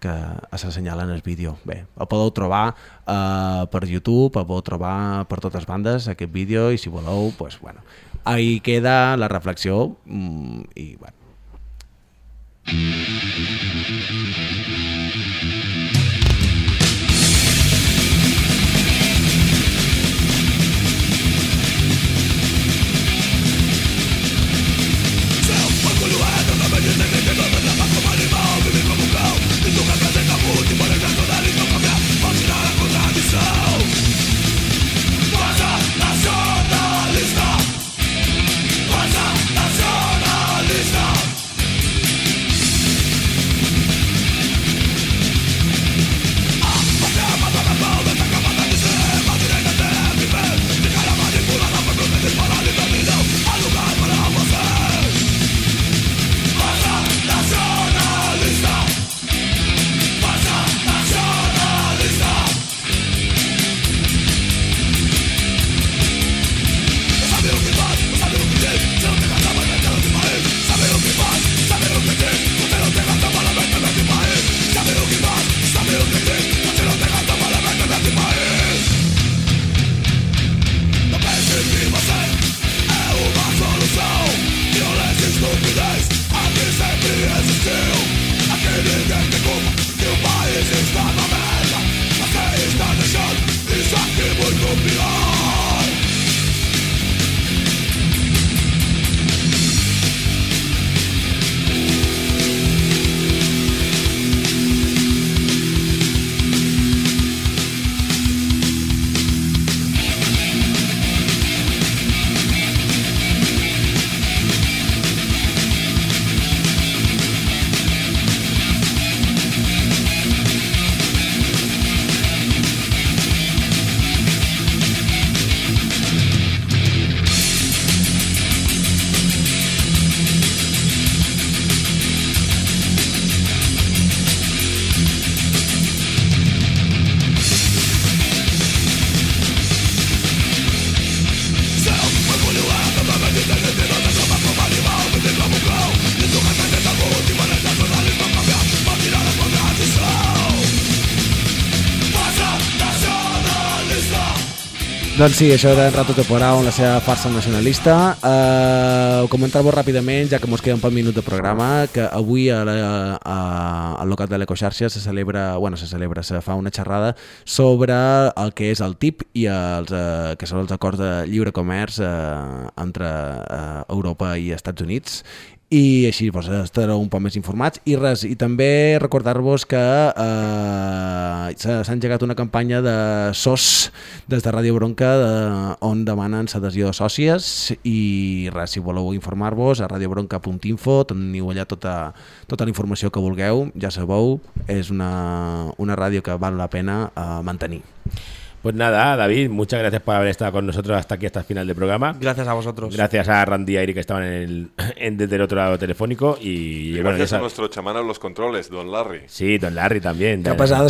que s'assenyalen en el vídeo. Bé, el podeu trobar eh, per YouTube, el podeu trobar per totes bandes, aquest vídeo, i si voleu, pues, bueno, ahí queda la reflexió mm, i bueno, Doncs sí, això era Rato amb la seva farsa nacionalista. Uh, Comentar-vos ràpidament, ja que mos queda un poc minut de programa, que avui a la, a, al local de l'Ecoxarxa se celebra, bueno, se celebra, se fa una xerrada sobre el que és el TIP i els, uh, que són els acords de lliure comerç uh, entre uh, Europa i Estats Units i així pues, estareu un poc més informats. I res, i també recordar-vos que eh, s'ha engegat una campanya de SOS des de Ràdio Bronca de, on demanen l'adhesió de sòcies. I res, si voleu informar-vos a radiobronca.info teniu allà tota, tota la informació que vulgueu. Ja sabeu, és una, una ràdio que val la pena eh, mantenir Pues nada, David, muchas gracias por haber estado con nosotros hasta aquí, hasta el final del programa. Gracias a vosotros. Gracias a Randy y a Eric que estaban en el, en- desde el otro lado telefónico. Y, bueno, ya Gracias a nuestro chamán a los controles, don Larry. Sí, don Larry también. que a pesar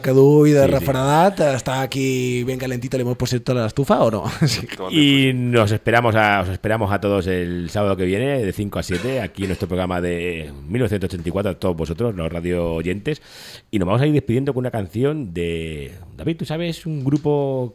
que du i de Sí, està aquí ben calentito, le hemos puesto toda la estufa o no? Sí. Y nos esperamos a, os esperamos a todos el sábado que viene, de 5 a 7, aquí en nuestro programa de 1984, a todos vosotros, los radio oyentes. Y nos vamos a ir despidiendo con una canción de. David, ¿tú sabes un grupo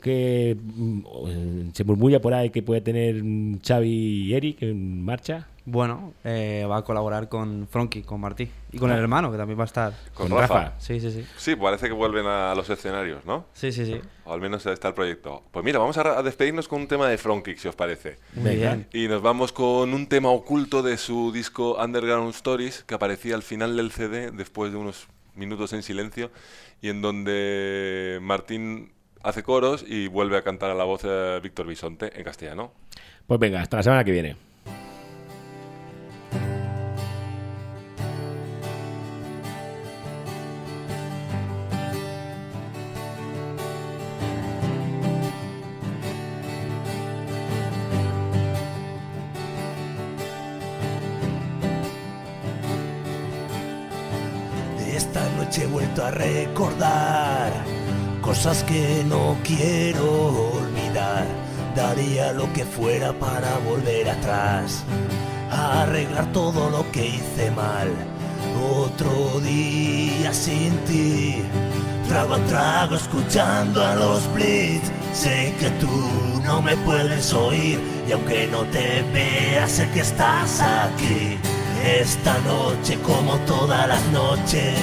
que mm, se murmulla por ahí que puede tener mm, Xavi y Eric en marcha? Bueno, eh, va a colaborar con Fronky, con Martí y con Ah. el hermano, que también va a estar. Con, Rafa. Sí, sí, sí. Sí, parece que vuelven a los escenarios, ¿no? Sí, sí, sí. O al menos está el proyecto. Pues mira, vamos a, a despedirnos con un tema de Frontkick, si os parece. Muy bien. Y nos vamos con un tema oculto de su disco Underground Stories, que aparecía al final del CD, después de unos minutos en silencio, y en donde Martín hace coros y vuelve a cantar a la voz eh, Víctor Bisonte en castellano. Pues venga, hasta la semana que viene. Esta noche he vuelto a recordar cosas que no quiero olvidar. Daría lo que fuera para volver atrás, arreglar todo lo que hice mal. Otro día sin ti, trago a trago escuchando a los Blitz. Sé que tú no me puedes oír y aunque no te vea sé que estás aquí. Esta noche como todas las noches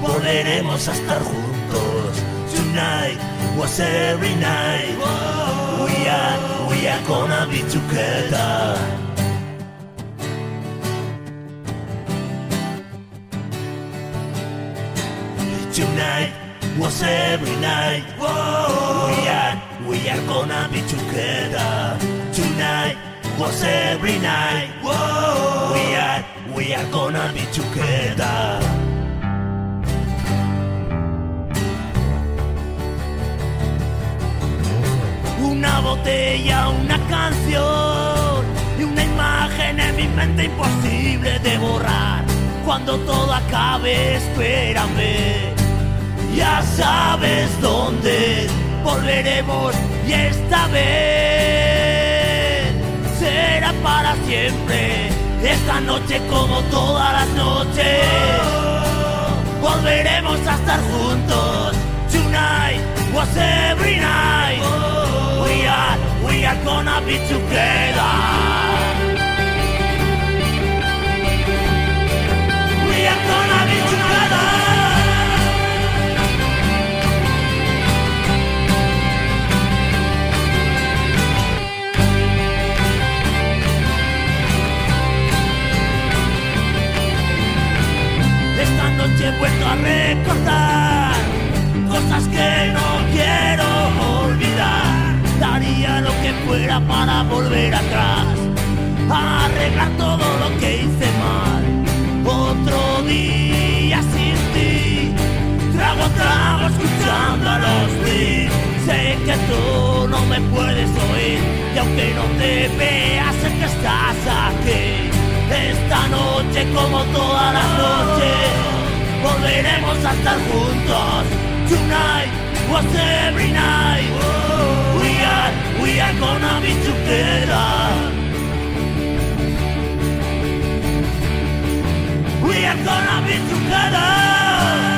volveremos a estar juntos. Tonight was every night. We are, we are gonna be together. Tonight was every night. We are, we are gonna be together. Tonight was every night. We are, we are gonna be together. Una botella, una canción y una imagen en mi mente imposible de borrar. Cuando todo acabe, espérame. Ya sabes dónde volveremos y esta vez será para siempre. Esta noche como todas las noches volveremos a estar juntos. Tonight was every night. We are, gonna be together. We are gonna be together. Esta noche he vuelto a recordar cosas que no fuera para volver atrás, arreglar todo lo que hice mal. Otro día sin ti, trago trago escuchando a los Beats. Sé que tú no me puedes oír y aunque no te veas sé que estás aquí. Esta noche como todas las noches volveremos a estar juntos. Tonight was every night. Zauriak ona bitzukera We are gonna be together.